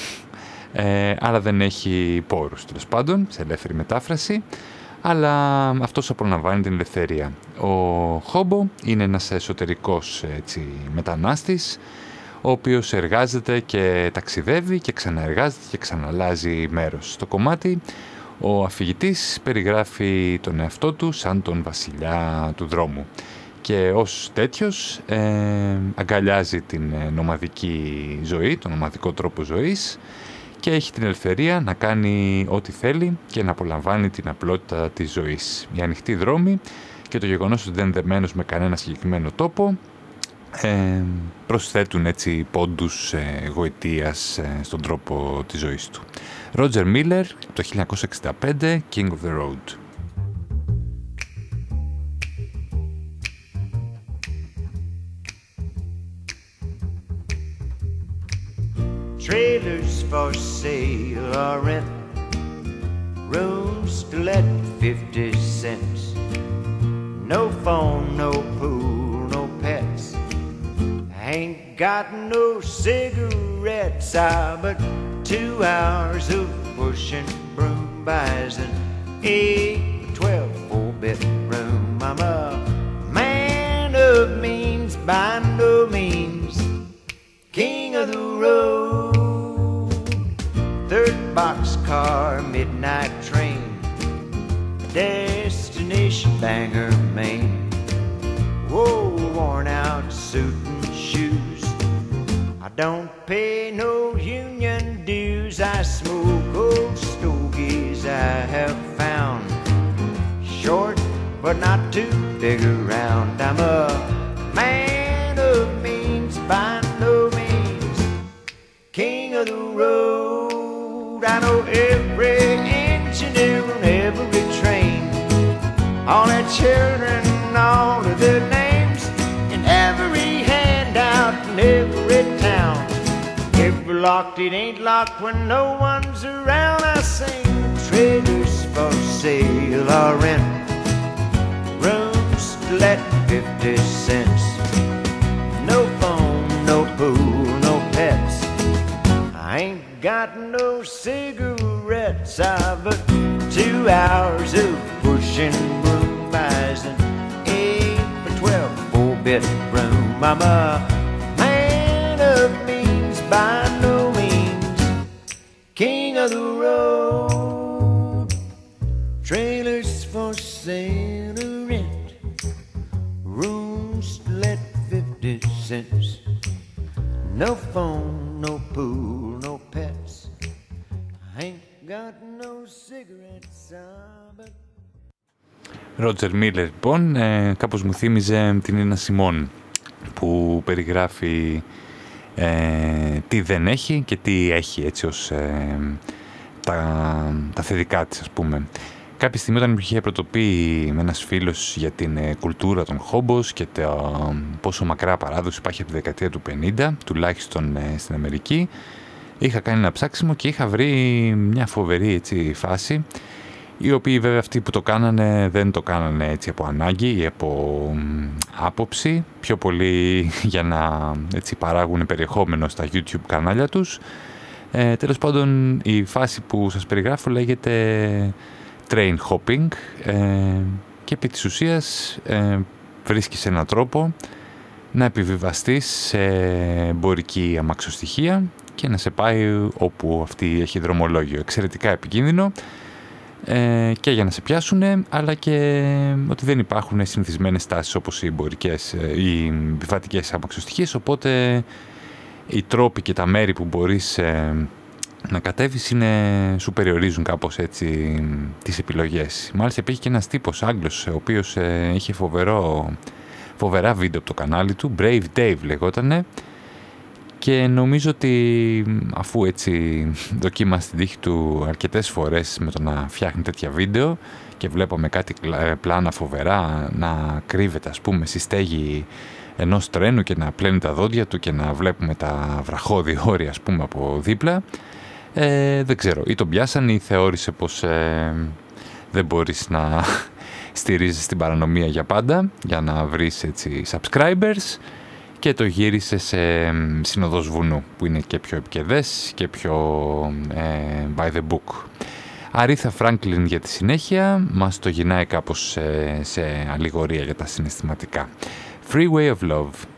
ε, αλλά δεν έχει πόρους, τέλος πάντων, σε ελεύθερη μετάφραση, αλλά αυτός απολαμβάνει την ελευθερία. Ο Χόμπο είναι ένας εσωτερικός έτσι, μετανάστης, ο οποίος εργάζεται και ταξιδεύει και ξαναεργάζεται και ξαναλάζει μέρος. Στο κομμάτι ο αφηγητής περιγράφει τον εαυτό του σαν τον βασιλιά του δρόμου και ως τέτοιος ε, αγκαλιάζει την ε, νομαδική ζωή, τον νομαδικό τρόπο ζωής και έχει την ελευθερία να κάνει ό,τι θέλει και να απολαμβάνει την απλότητα της ζωής. Η ανοιχτή δρόμη και το γεγονός ότι δεν είναι δεμένος με κανένα συγκεκριμένο τόπο ε, προσθέτουν έτσι πόντους ε, γοητείας ε, στον τρόπο της ζωής του. Roger Miller το 1965 King of the Road. Trailers for sale or rent Rooms to let 50 cents No phone, no pool, no pets Ain't got no cigarettes, ah, but two hours of pushing broom buys an eight, twelve, four bedroom. I'm a man of means by no means, king of the road. Third boxcar, midnight train, destination Bangor, Maine. Whoa, worn out suit and. I don't pay no union dues. I smoke old stogies I have found. Short, but not too big around. I'm a man of means by no means. King of the road. I know every engineer on every train. All their children, all of their names, and every handout in every locked, it ain't locked when no one's around. I sing traders for sale or rent. Rooms let 50 cents. No phone, no pool, no pets. I ain't got no cigarettes. I but two hours of pushing broom buys an eight for twelve four bedroom. I'm a king of the road. Trailers for sale or rent, rooms to let fifty cents. No phone, no pool, no pets. I ain't got no cigarettes, ah, but Ρότζερ Μίλλερ λοιπόν, ε, κάπως μου θύμιζε την Ίνα Σιμών που περιγράφει ε, τι δεν έχει και τι έχει έτσι ως ε, τα, τα θετικά της ας πούμε. Κάποια στιγμή όταν είχε πρωτοποιεί με ένας φίλος για την ε, κουλτούρα των χόμπος και το πόσο μακρά παράδοση υπάρχει από τη δεκαετία του 50, τουλάχιστον ε, στην Αμερική, είχα κάνει ένα ψάξιμο και είχα βρει μια φοβερή έτσι, φάση οι οποίοι βέβαια αυτοί που το κάνανε δεν το κάνανε έτσι από ανάγκη ή από άποψη, πιο πολύ (laughs) για να έτσι, παράγουν περιεχόμενο στα YouTube κανάλια τους. Ε, τέλος πάντων η φάση που σας περιγράφω λέγεται train hopping ε, και επί της ουσίας ε, βρίσκεις έναν τρόπο να επιβιβαστείς σε εμπορική αμαξοστοιχεία και να σε πάει όπου αυτή έχει δρομολόγιο. Εξαιρετικά επικίνδυνο ε, και για να σε πιάσουν, αλλά και ότι δεν υπάρχουν συνηθισμένες τάσεις όπως οι εμπορικές, ε, οι επιβατικές αμαξοστοιχίες, οπότε οι τρόποι και τα μέρη που μπορείς ε, να κατέβεις είναι, σου περιορίζουν κάπως έτσι τις επιλογές. Μάλιστα υπήρχε και ένας τύπος Άγγλος, ο οποίος ε, είχε φοβερό, φοβερά βίντεο από το κανάλι του, Brave Dave λεγότανε, και νομίζω ότι αφού έτσι δοκίμασε την τύχη του αρκετές φορές με το να φτιάχνει τέτοια βίντεο και βλέπαμε κάτι ε, πλάνα φοβερά να κρύβεται ας πούμε στη στέγη ενός τρένου και να πλένει τα δόντια του και να βλέπουμε τα βραχώδη όρια ας πούμε από δίπλα ε, δεν ξέρω. Ή τον πιάσαν ή θεώρησε πως ε, δεν μπορείς να (laughs) στηρίζεις την παρανομία για πάντα για να βρεις έτσι subscribers και το γύρισε σε Συνοδός Βουνού που είναι και πιο επικεδές και πιο ε, by the book. Αρίθα Φράγκλιν για τη συνέχεια μας το γυρνάει κάπως σε, σε αλληγορία για τα συναισθηματικά. Free Way of Love.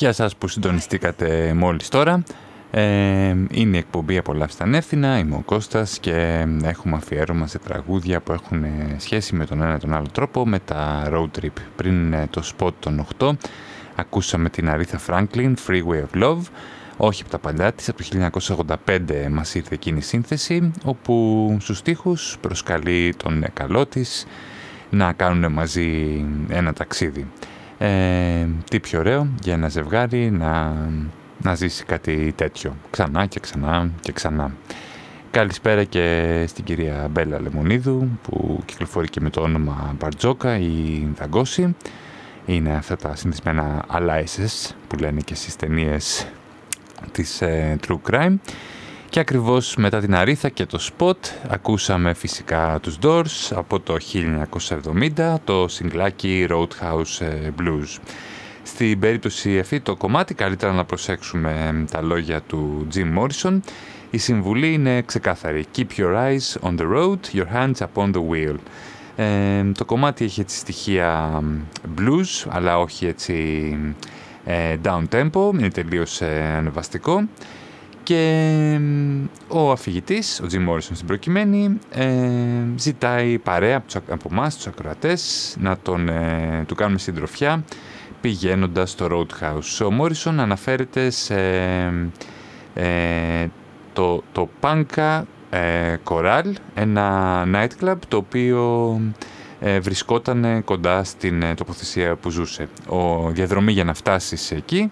Για σας που συντονιστήκατε μόλις τώρα, ε, είναι η εκπομπή «Απολαύστα ανεύθυνα», είμαι ο Κώστας και έχουμε αφιέρωμα σε τραγούδια που έχουν ε, σχέση με τον ένα ή τον άλλο τρόπο με τα road trip. Πριν ε, το spot των 8 ακούσαμε την Αρίθα Franklin, Freeway of Love, όχι από τα παλιά της, από το 1985 μας ήρθε εκείνη η σύνθεση, όπου στους στίχους προσκαλεί τον καλό της να κάνουν μαζί ένα ταξίδι. Ε, τι πιο ωραίο για ένα ζευγάρι να, να ζήσει κάτι τέτοιο. Ξανά και ξανά και ξανά. Καλησπέρα και στην κυρία Μπέλα Λεμονίδου που κυκλοφορεί και με το όνομα Μπαρτζόκα ή Δαγκώση. Είναι αυτά τα συνηθισμένα αλάισες που λένε και στις ταινίες της ε, True Crime. Και ακριβώς μετά την Αρίθα και το Spot ακούσαμε φυσικά τους Doors από το 1970 το συγκλάκι Roadhouse ε, Blues. Στην περίπτωση αυτή το κομμάτι καλύτερα να προσέξουμε τα λόγια του Jim Morrison. Η συμβουλή είναι ξεκάθαρη. Keep your eyes on the road, your hands upon the wheel. Ε, το κομμάτι έχει έτσι στοιχεία blues, αλλά όχι έτσι ε, down tempo, είναι τελείως ε, ανεβαστικό. Και ο αφηγητής, ο Jim Morrison στην προκειμένη, ε, ζητάει παρέα από, τους, από εμάς, τους ακροατές, να τον, ε, του κάνουμε συντροφιά πηγαίνοντας στο Roadhouse. Ο Morrison αναφέρεται σε ε, το, το Panka ε, Coral, ένα nightclub το οποίο ε, βρισκόταν κοντά στην ε, τοποθεσία που ζούσε. Ο διαδρομή για να φτάσεις εκεί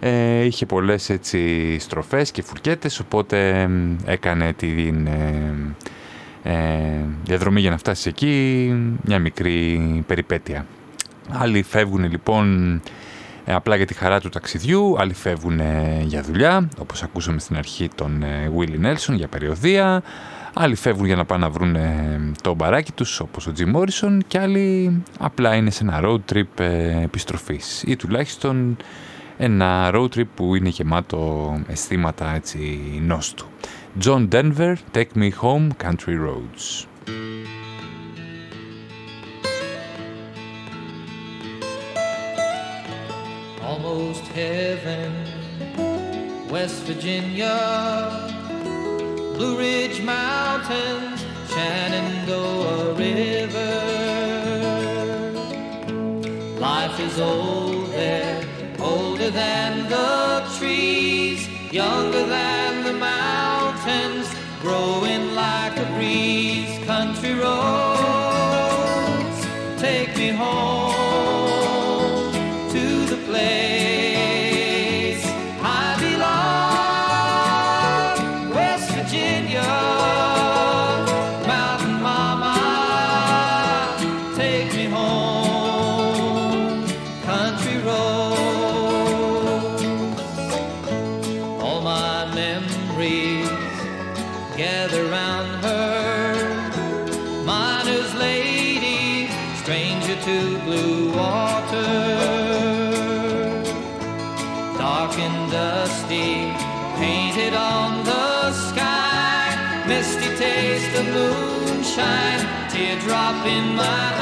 ε, είχε πολλές έτσι στροφές και φουρκέτες οπότε έκανε την ε, ε, διαδρομή για να φτάσεις εκεί μια μικρή περιπέτεια. Άλλοι φεύγουν λοιπόν ε, απλά για τη χαρά του ταξιδιού, άλλοι φεύγουν για δουλειά, όπως ακούσαμε στην αρχή τον ε, Willie Nelson για περιοδία, άλλοι φεύγουν για να πάνε να βρουν το μπαράκι τους όπως ο Jim Morrison και άλλοι απλά είναι σε ένα road trip ε, επιστροφής ή τουλάχιστον ένα road trip που είναι γεμάτο αισθήματα έτσι νόστου. John Denver, Take Me Home, Country Roads. almost heaven. West Virginia, Blue Ridge Mountains, Shenandoah River. Life is old there, older than the trees, younger than the mountains, growing in my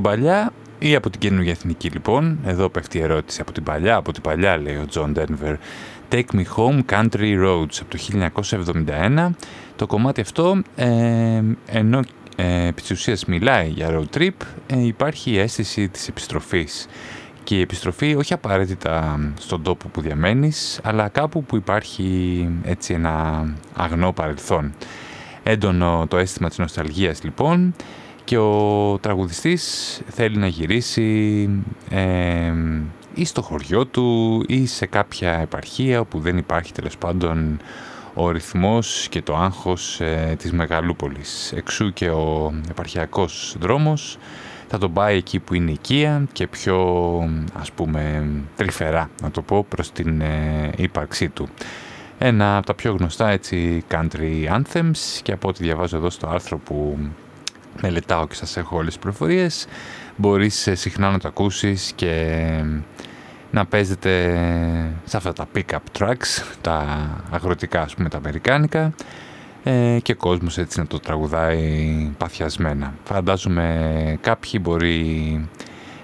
την παλιά ή από την καινούργια εθνική λοιπόν, εδώ πέφτει η ερώτηση, από την παλιά, από την παλιά λέει ο John Denver, Take Me Home Country Roads από το 1971. Το κομμάτι αυτό, ε, ενώ ε, επί της ουσίας μιλάει για road trip, ε, υπάρχει η αίσθηση της επιστροφής. Και η επιστροφή όχι απαραίτητα στον τόπο που διαμένεις, αλλά κάπου που υπάρχει έτσι ένα αγνό παρελθόν. Έντονο το αίσθημα της νοσταλγίας λοιπόν και ο τραγουδιστής θέλει να γυρίσει ε, ή στο χωριό του ή σε κάποια επαρχία όπου δεν υπάρχει τέλος πάντων ο ρυθμός και το άγχος ε, της Μεγαλούπολης. Εξού και ο επαρχιακός δρόμος θα τον πάει εκεί που είναι οικία και πιο ας πούμε τρυφερά να το πω προς την ε, ύπαρξή του. Ένα από τα πιο γνωστά έτσι country anthems και από ό,τι διαβάζω εδώ στο άρθρο που μελετάω και σας έχω όλες τις πληροφορίες μπορείς ε, συχνά να το ακούσεις και να παίζετε σε αυτά τα pick-up tracks, τα αγροτικά ας πούμε τα αμερικάνικα ε, και κόσμος έτσι να το τραγουδάει παθιασμένα. Φαντάζομαι κάποιοι μπορεί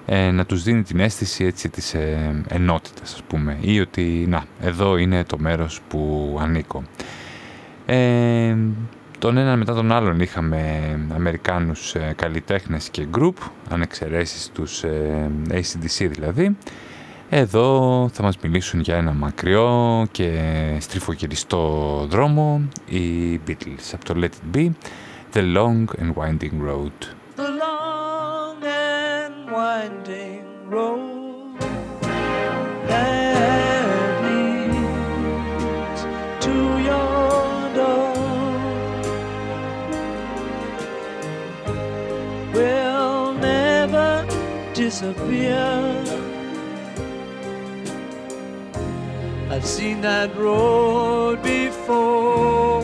ε, να τους δίνει την αίσθηση έτσι της ε, ενότητας ας πούμε ή ότι να εδώ είναι το μέρος που ανήκω. Ε, τον έναν μετά τον άλλον είχαμε Αμερικάνους ε, καλλιτέχνες και group, αν εξαιρέσεις τους ε, ACDC δηλαδή. Εδώ θα μας μιλήσουν για ένα μακριό και στριφογυριστό δρόμο, οι Beatles από το Let It Be, The Long and Winding Road. the long and winding road disappear. I've seen that road before.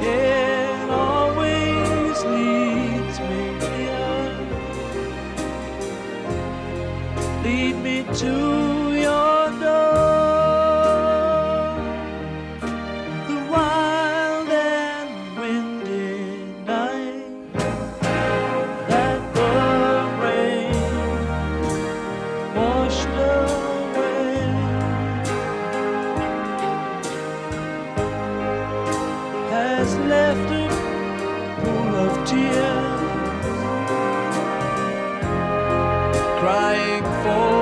It always leads me here. Lead me to a pool of tears, crying for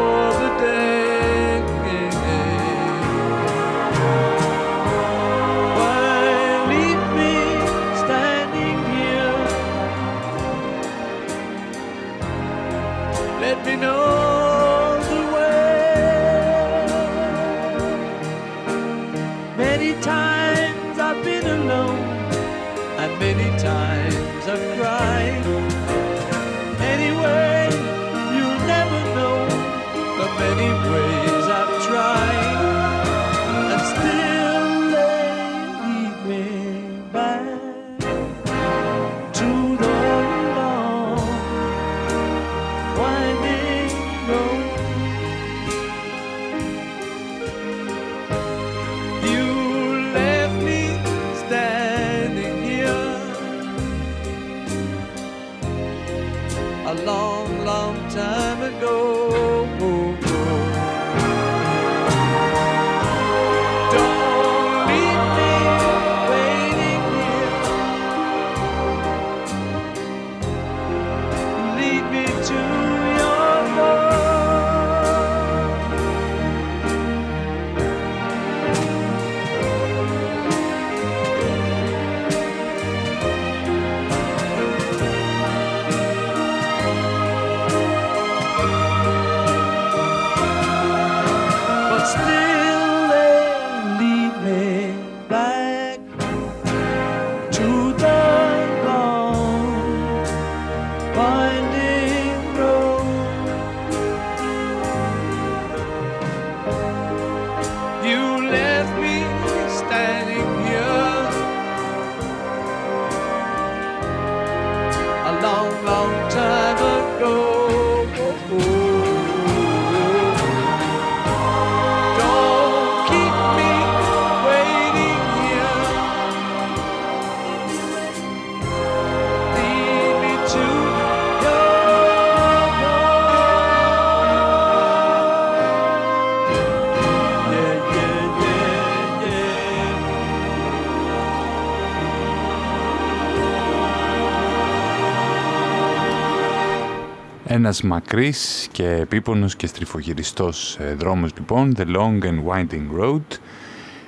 Ένας μακρύς και επίπονος και στριφογυριστός ε, δρόμος λοιπόν, The Long and Winding Road.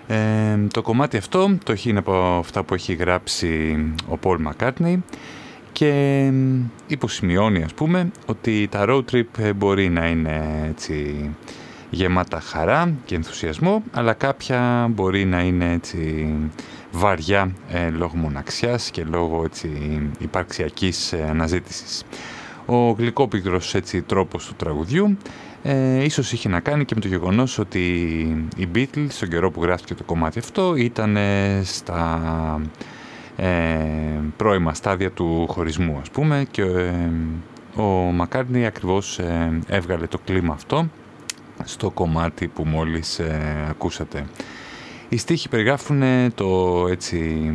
Ε, το κομμάτι αυτό το έχει είναι από αυτά που έχει γράψει ο Paul McCartney και υποσημειώνει ας πούμε ότι τα road trip ε, μπορεί να είναι έτσι γεμάτα χαρά και ενθουσιασμό αλλά κάποια μπορεί να είναι έτσι βαριά ε, λόγω μοναξιάς και λόγω έτσι υπαρξιακής ε, αναζήτησης. Ο γλυκόπικρος έτσι τρόπος του τραγουδιού ε, ίσως είχε να κάνει και με το γεγονός ότι οι Beatles στον καιρό που γράφτηκε το κομμάτι αυτό ήταν ε, στα ε, πρώιμα στάδια του χωρισμού ας πούμε και ε, ο Μακάρνι ακριβώς ε, έβγαλε το κλίμα αυτό στο κομμάτι που μόλις ε, ακούσατε. Οι στίχοι περιγράφουν το έτσι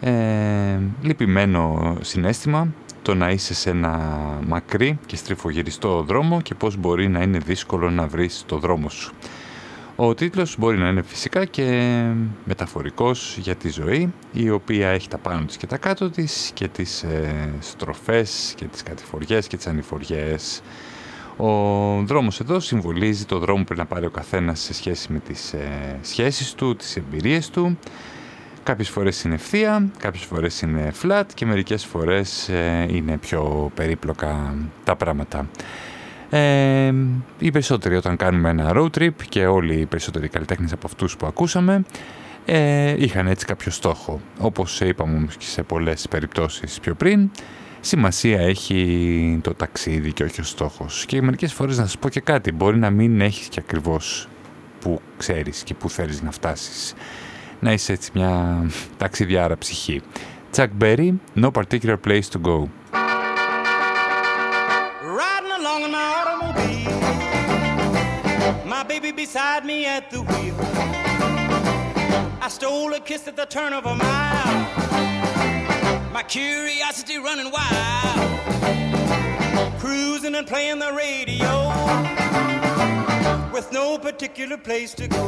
ε, λυπημένο συνέστημα το να είσαι σε ένα μακρύ και στριφογυριστό δρόμο και πώς μπορεί να είναι δύσκολο να βρεις το δρόμο σου. Ο τίτλος μπορεί να είναι φυσικά και μεταφορικός για τη ζωή, η οποία έχει τα πάνω της και τα κάτω της και τις ε, στροφές και τις κατηφοριές και τις ανηφοριές. Ο δρόμος εδώ συμβολίζει το δρόμο που πρέπει να πάρει ο καθένας σε σχέση με τις ε, σχέσεις του, τις εμπειρίες του. Κάποιες φορές είναι ευθεία, κάποιες φορές είναι flat και μερικές φορές ε, είναι πιο περίπλοκα τα πράγματα. Ε, οι περισσότεροι όταν κάνουμε ένα road trip και όλοι οι περισσότεροι καλλιτέχνες από αυτούς που ακούσαμε ε, είχαν έτσι κάποιο στόχο. Όπως είπαμε όμως και σε πολλές περιπτώσεις πιο πριν, σημασία έχει το ταξίδι και όχι ο στόχος. Και μερικές φορές να σας πω και κάτι, μπορεί να μην έχεις και ακριβώς που ξέρεις και που θέλεις να φτάσεις. Να είσαι έτσι μια ταξιδιάρα ψυχή. Chuck Berry, No Particular Place to Go. Riding along in my automobile, my baby beside me at the wheel. I stole a kiss at the turn of a mile, my curiosity running wild. Cruising and playing the radio, with no particular place to go.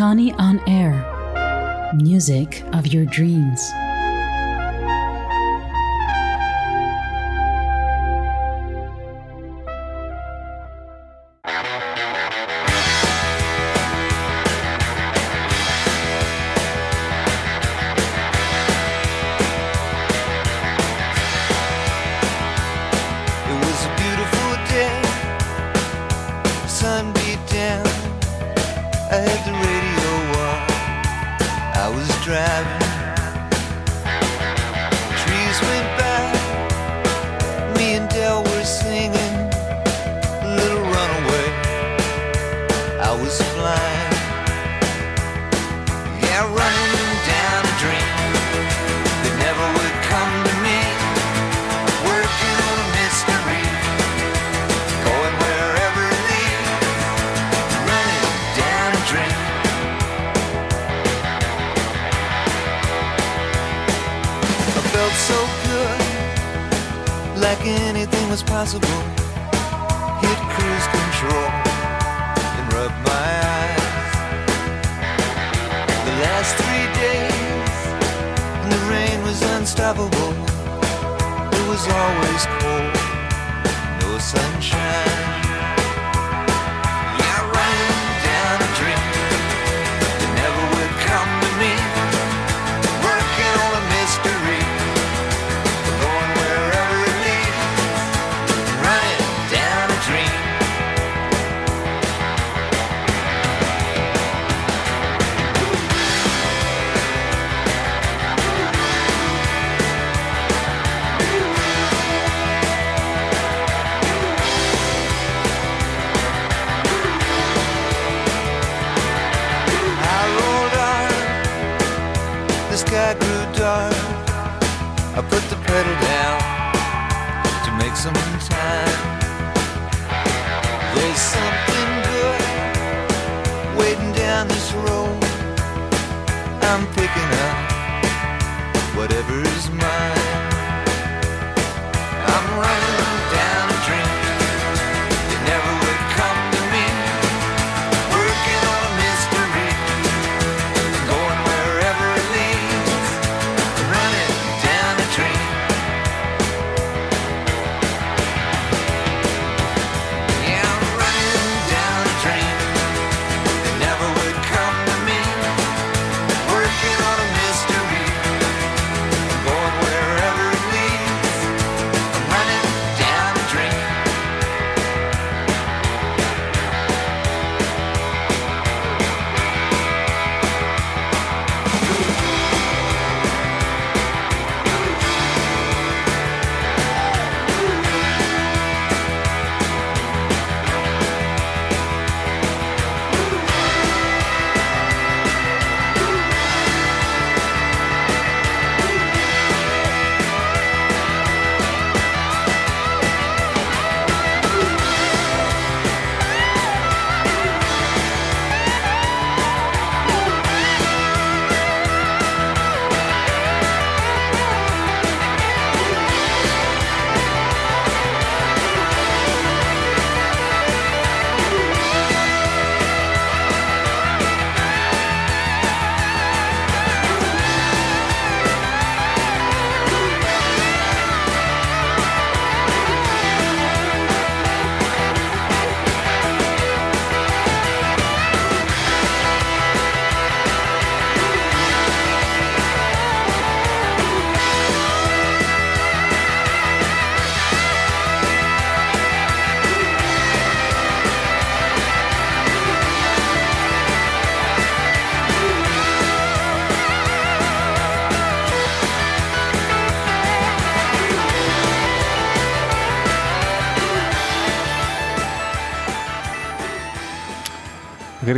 Connie on Air. Music of your dreams.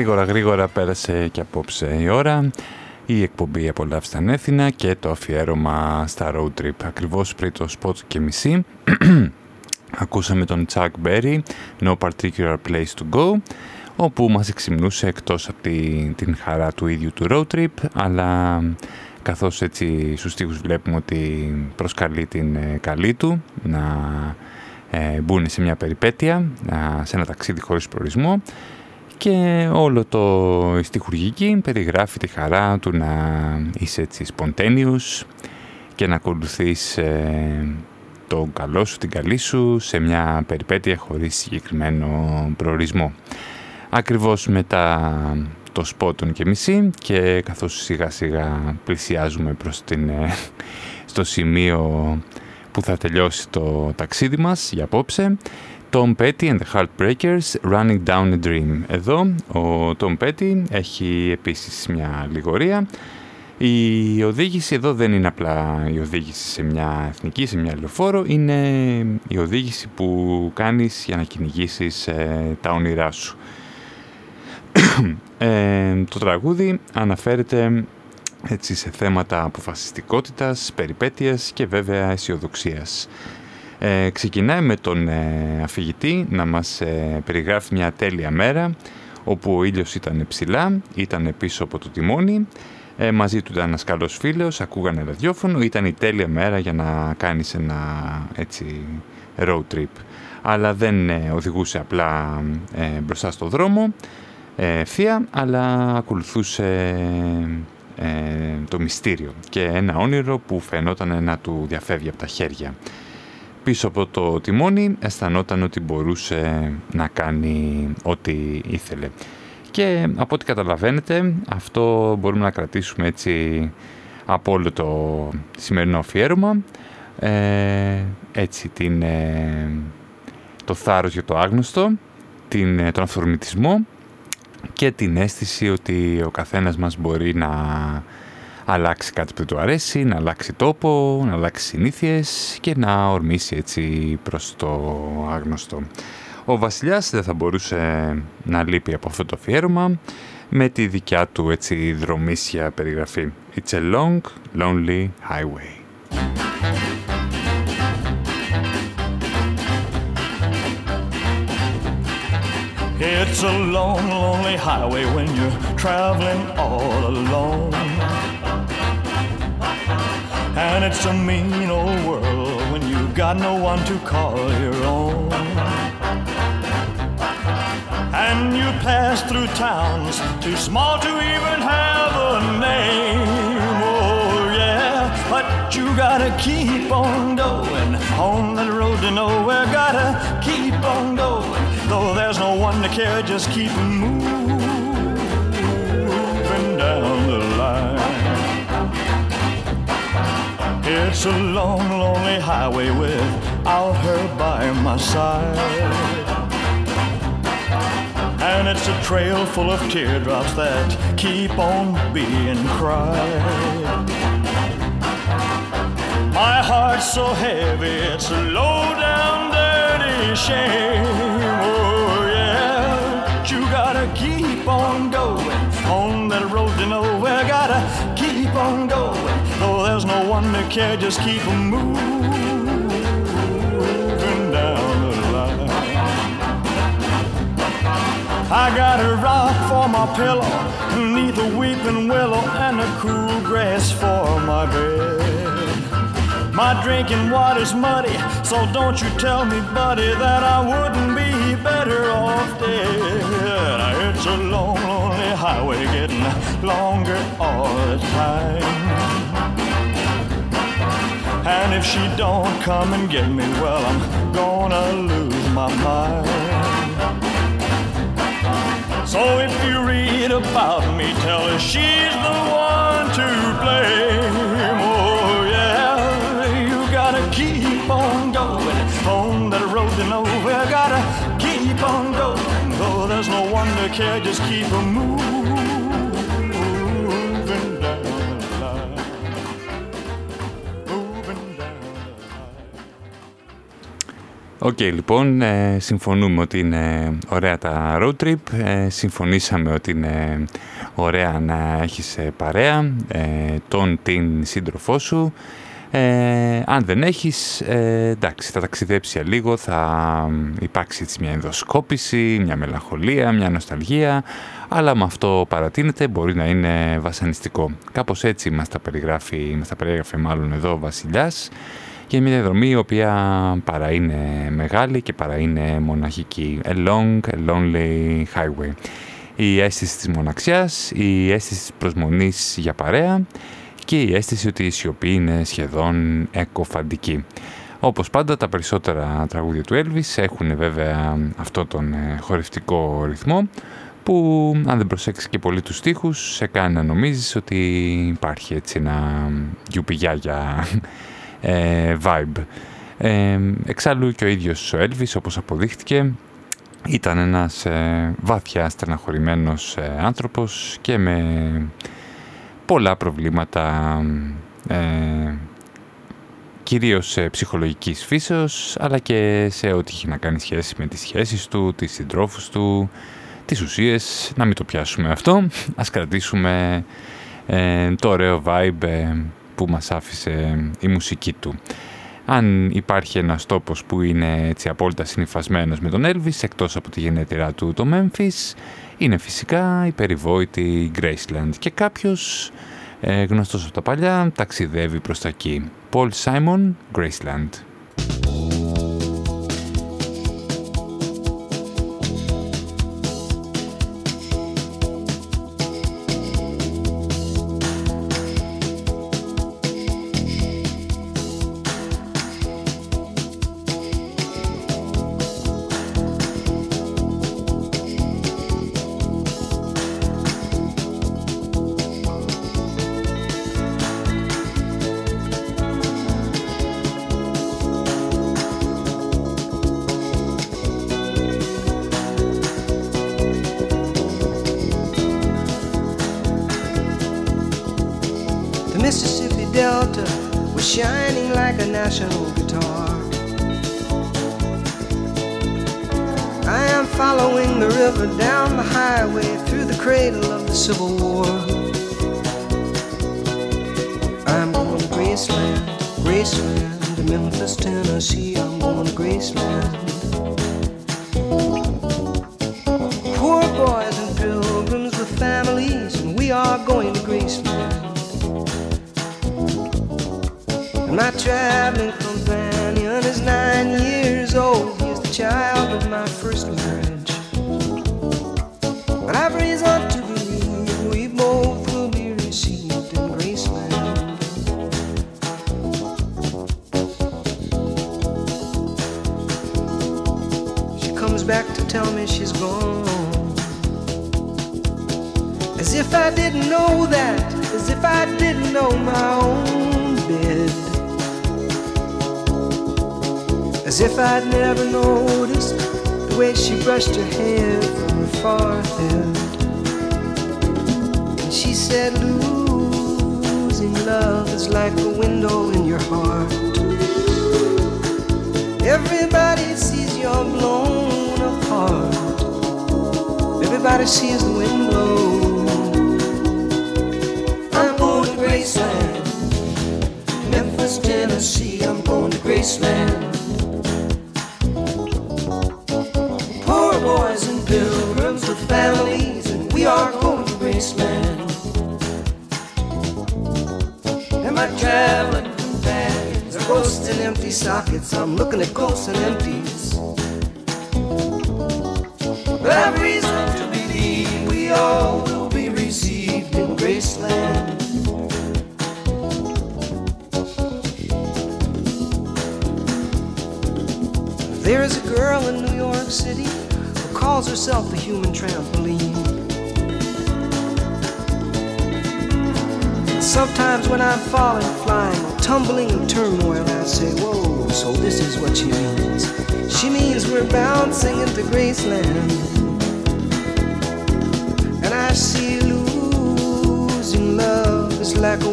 Γρήγορα γρήγορα πέρασε και απόψε η ώρα. Η εκπομπή απολαύστα ανέθινα και το αφιέρωμα στα road trip. Ακριβώς πριν το spot και μισή (clears throat) ακούσαμε τον Chuck Berry, No Particular Place to Go, όπου μας εξυμνούσε εκτός από τη- την χαρά του ίδιου του road trip, αλλά καθώς έτσι στους στίχους βλέπουμε ότι προσκαλεί την ε, καλή του να ε, μπουν σε μια περιπέτεια, να- σε ένα ταξίδι χωρίς προορισμό και όλο το η στιχουργική περιγράφει τη χαρά του να είσαι έτσι spontaneous και να ακολουθείς ε, το καλό σου, την καλή σου σε μια περιπέτεια χωρίς συγκεκριμένο προορισμό. Ακριβώς μετά το σπότον και μισή και καθώς σιγά σιγά πλησιάζουμε προς την, ε, στο σημείο που θα τελειώσει το ταξίδι μας για απόψε Tom Petty and the Heartbreakers Running Down a Dream. Εδώ ο Tom Petty έχει επίσης μια λιγορία. Η οδήγηση εδώ δεν είναι απλά η οδήγηση σε μια εθνική, σε μια λεωφόρο, είναι η οδήγηση που κάνεις για να κυνηγήσεις τα όνειρά σου. Ε, το τραγούδι αναφέρεται έτσι σε θέματα αποφασιστικότητας, περιπέτειας και βέβαια αισιοδοξίας. Ε, ξεκινάει με τον ε, αφηγητή να μας ε, περιγράφει μια τέλεια μέρα όπου ο ήλιος ήταν ψηλά, ήταν πίσω από το τιμόνι Ε, μαζί του ήταν ένας καλός φίλος, ακούγανε ραδιόφωνο, ήταν η τέλεια μέρα για να κάνεις ένα έτσι road trip. Αλλά δεν ε, οδηγούσε απλά ε, μπροστά στο δρόμο, ε, ευθεία, αλλά ακολουθούσε ε, το μυστήριο και ένα όνειρο που φαινόταν να του διαφεύγει από τα χέρια. Πίσω από το τιμόνι αισθανόταν ότι μπορούσε να κάνει ό,τι ήθελε. Και από ό,τι καταλαβαίνετε αυτό μπορούμε να κρατήσουμε έτσι από όλο το σημερινό αφιέρωμα. Ε, έτσι την, ε, το θάρρος για το άγνωστο, την, ε, τον αυθορμητισμό και την αίσθηση ότι ο καθένας μας μπορεί να αλλάξει κάτι που του αρέσει, να αλλάξει τόπο, να αλλάξει συνήθειες και να ορμήσει έτσι προς το άγνωστο. Ο Βασιλιάς δεν θα μπορούσε να λείπει από αυτό το αφιέρωμα με τη δικιά του έτσι δρομήσια περιγραφή. It's a long, lonely highway. It's a long, lonely highway when you're traveling all alone. And it's a mean old world when you've got no one to call your own. And you pass through towns too small to even have a name. Oh, yeah, but you gotta keep on going on that road to nowhere. Gotta keep on going, though there's no one to care. Just keep moving down the line. It's a long, lonely highway without her by my side. And it's a trail full of teardrops that keep on being cried. My heart's so heavy, it's a low down, dirty shame. Oh, one to care, just keep moving down the line. I got a rock for my pillow, beneath a weeping willow, and a cool grass for my bed. My drinking water's muddy, so don't you tell me, buddy, that I wouldn't be better off dead. It's a long, lonely highway getting longer all the time. And if she don't come and get me, well, I'm gonna lose my mind. So if you read about me, tell her she's the one to blame. Oh yeah, you gotta keep on going on that road to nowhere. Gotta keep on going, though there's no one to care. Just keep a moving line. OK, λοιπόν, ε, συμφωνούμε ότι είναι ωραία τα road trip, ε, συμφωνήσαμε ότι είναι ωραία να έχεις ε, παρέα, ε, τον την σύντροφό σου. Ε, αν δεν έχεις, ε, εντάξει, θα ταξιδέψει για λίγο, θα υπάρξει έτσι μια ενδοσκόπηση, μια μελαγχολία, μια νοσταλγία, αλλά αν αυτό παρατείνεται μπορεί να είναι βασανιστικό. Κάπως έτσι μας τα περιγράφει, μας τα περιγράφει μάλλον εδώ ο Βασιλιάς και μια διαδρομή η οποία παρά είναι μεγάλη και παρά είναι μοναχική. A long, a lonely highway. Η αίσθηση της μοναξιάς, η αίσθηση της προσμονής για παρέα και η αίσθηση ότι η σιωπή είναι σχεδόν εκοφαντική. Όπως πάντα τα περισσότερα τραγούδια του Elvis έχουν βέβαια αυτό τον ε, χορευτικό ρυθμό που αν δεν προσέξεις και πολύ τους στίχους σε κάνει να νομίζεις ότι υπάρχει έτσι ένα γιουπιγιάγια ε, vibe. Ε, εξάλλου και ο ίδιος ο Elvis όπως αποδείχτηκε ήταν ένας ε, βάθια στεναχωρημένος ε, άνθρωπος και με πολλά προβλήματα ε, κυρίως ε, ψυχολογικής φύσεως αλλά και σε ό,τι έχει να κάνει σχέση με τις σχέσεις του, τις συντρόφους του, τις ουσίες, να μην το πιάσουμε αυτό, ας κρατήσουμε ε, το ωραίο vibe ε, που μας άφησε η μουσική του. Αν υπάρχει ένας τόπος που είναι έτσι απόλυτα συνυφασμένος με τον Elvis, εκτός από τη γενέτειρά του το Memphis, είναι φυσικά η περιβόητη Graceland και κάποιος ε, από τα παλιά ταξιδεύει προς τα εκεί. Paul Simon, Graceland.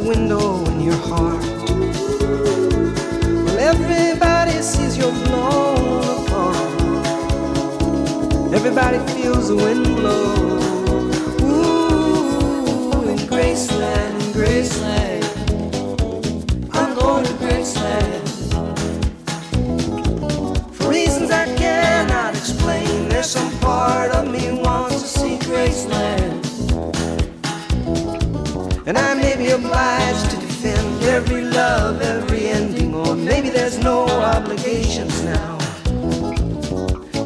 window in your heart. Well, everybody sees you're blown apart. Everybody feels the wind blow. Ooh, in Graceland, in Graceland. I'm going to Graceland. For reasons I cannot explain, there's some part of me wants to see Graceland. And I may be obliged to defend every love, every ending, or maybe there's no obligations now.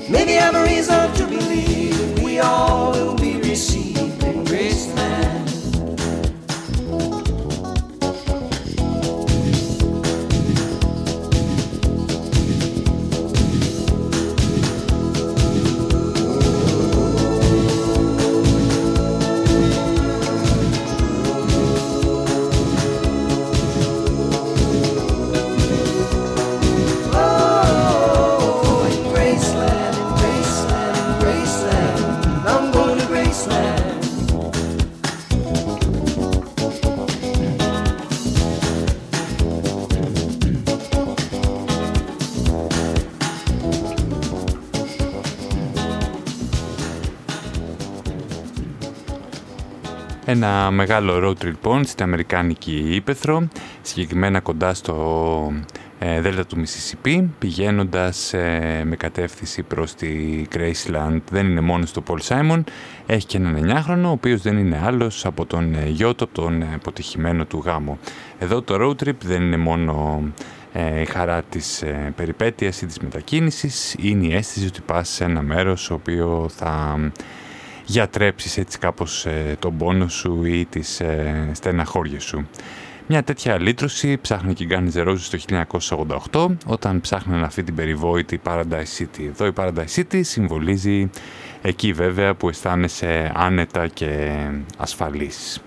Maybe I'm a reason to believe we all Ένα μεγάλο road trip λοιπόν στην Αμερικάνικη Ήπεθρο, συγκεκριμένα κοντά στο ε, δέλτα του μισισιπί, πηγαίνοντας ε, με κατεύθυνση προς τη Graceland. Δεν είναι μόνος στο Paul Simon, έχει και έναν 9χρονο, ο οποίος δεν είναι άλλος από τον ε, γιο τον ε, αποτυχημένο του γάμο. Εδώ το road trip δεν είναι μόνο ε, η χαρά της περιπέτειας ή της μετακίνησης, είναι η αίσθηση ότι πας σε ένα μέρος, το οποίο θα γιατρέψεις έτσι κάπως ε, τον πόνο σου ή τις ε, στεναχώριες σου. Μια τέτοια λύτρωση ψάχνει και η Guns N' Roses το 1988 όταν ψάχναν αυτή την περιβόητη Paradise City. Εδώ η Paradise City συμβολίζει εκεί βέβαια που αισθάνεσαι άνετα και ασφαλής.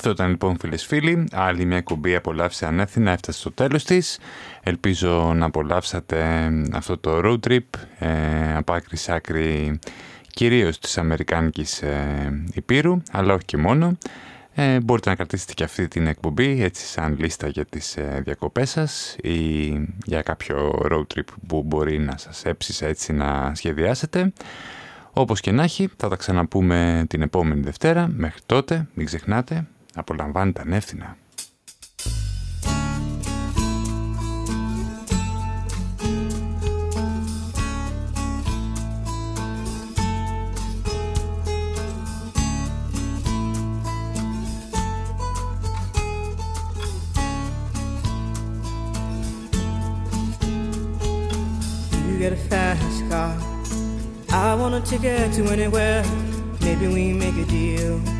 Αυτό ήταν λοιπόν φίλες φίλοι, άλλη μια κουμπή απολαύσει ανεύθυνα έφτασε στο τέλος της. Ελπίζω να απολαύσατε αυτό το road trip ε, από άκρη σ' άκρη κυρίως της Αμερικάνικης ε, Υπήρου, αλλά όχι και μόνο. Ε, μπορείτε να κρατήσετε και αυτή την εκπομπή έτσι σαν λίστα για τις ε, διακοπές σας ή για κάποιο road trip που μπορεί να σας έψησε έτσι να σχεδιάσετε. Όπως και να έχει, θα τα ξαναπούμε την επόμενη Δευτέρα. Μέχρι τότε, μην ξεχνάτε, απολαμβάνετε ανεύθυνα. You get a fast car. I want a ticket to anywhere. Maybe we make a deal.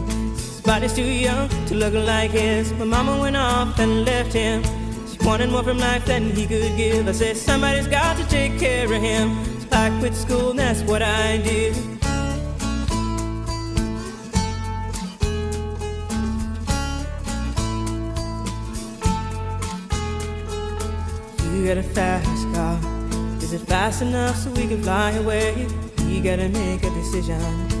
Body's too young to look like his. My mama went off and left him. She wanted more from life than he could give. I said, somebody's got to take care of him. So I quit school, and that's what I did. You got a fast car. Is it fast enough so we can fly away? We gotta make a decision.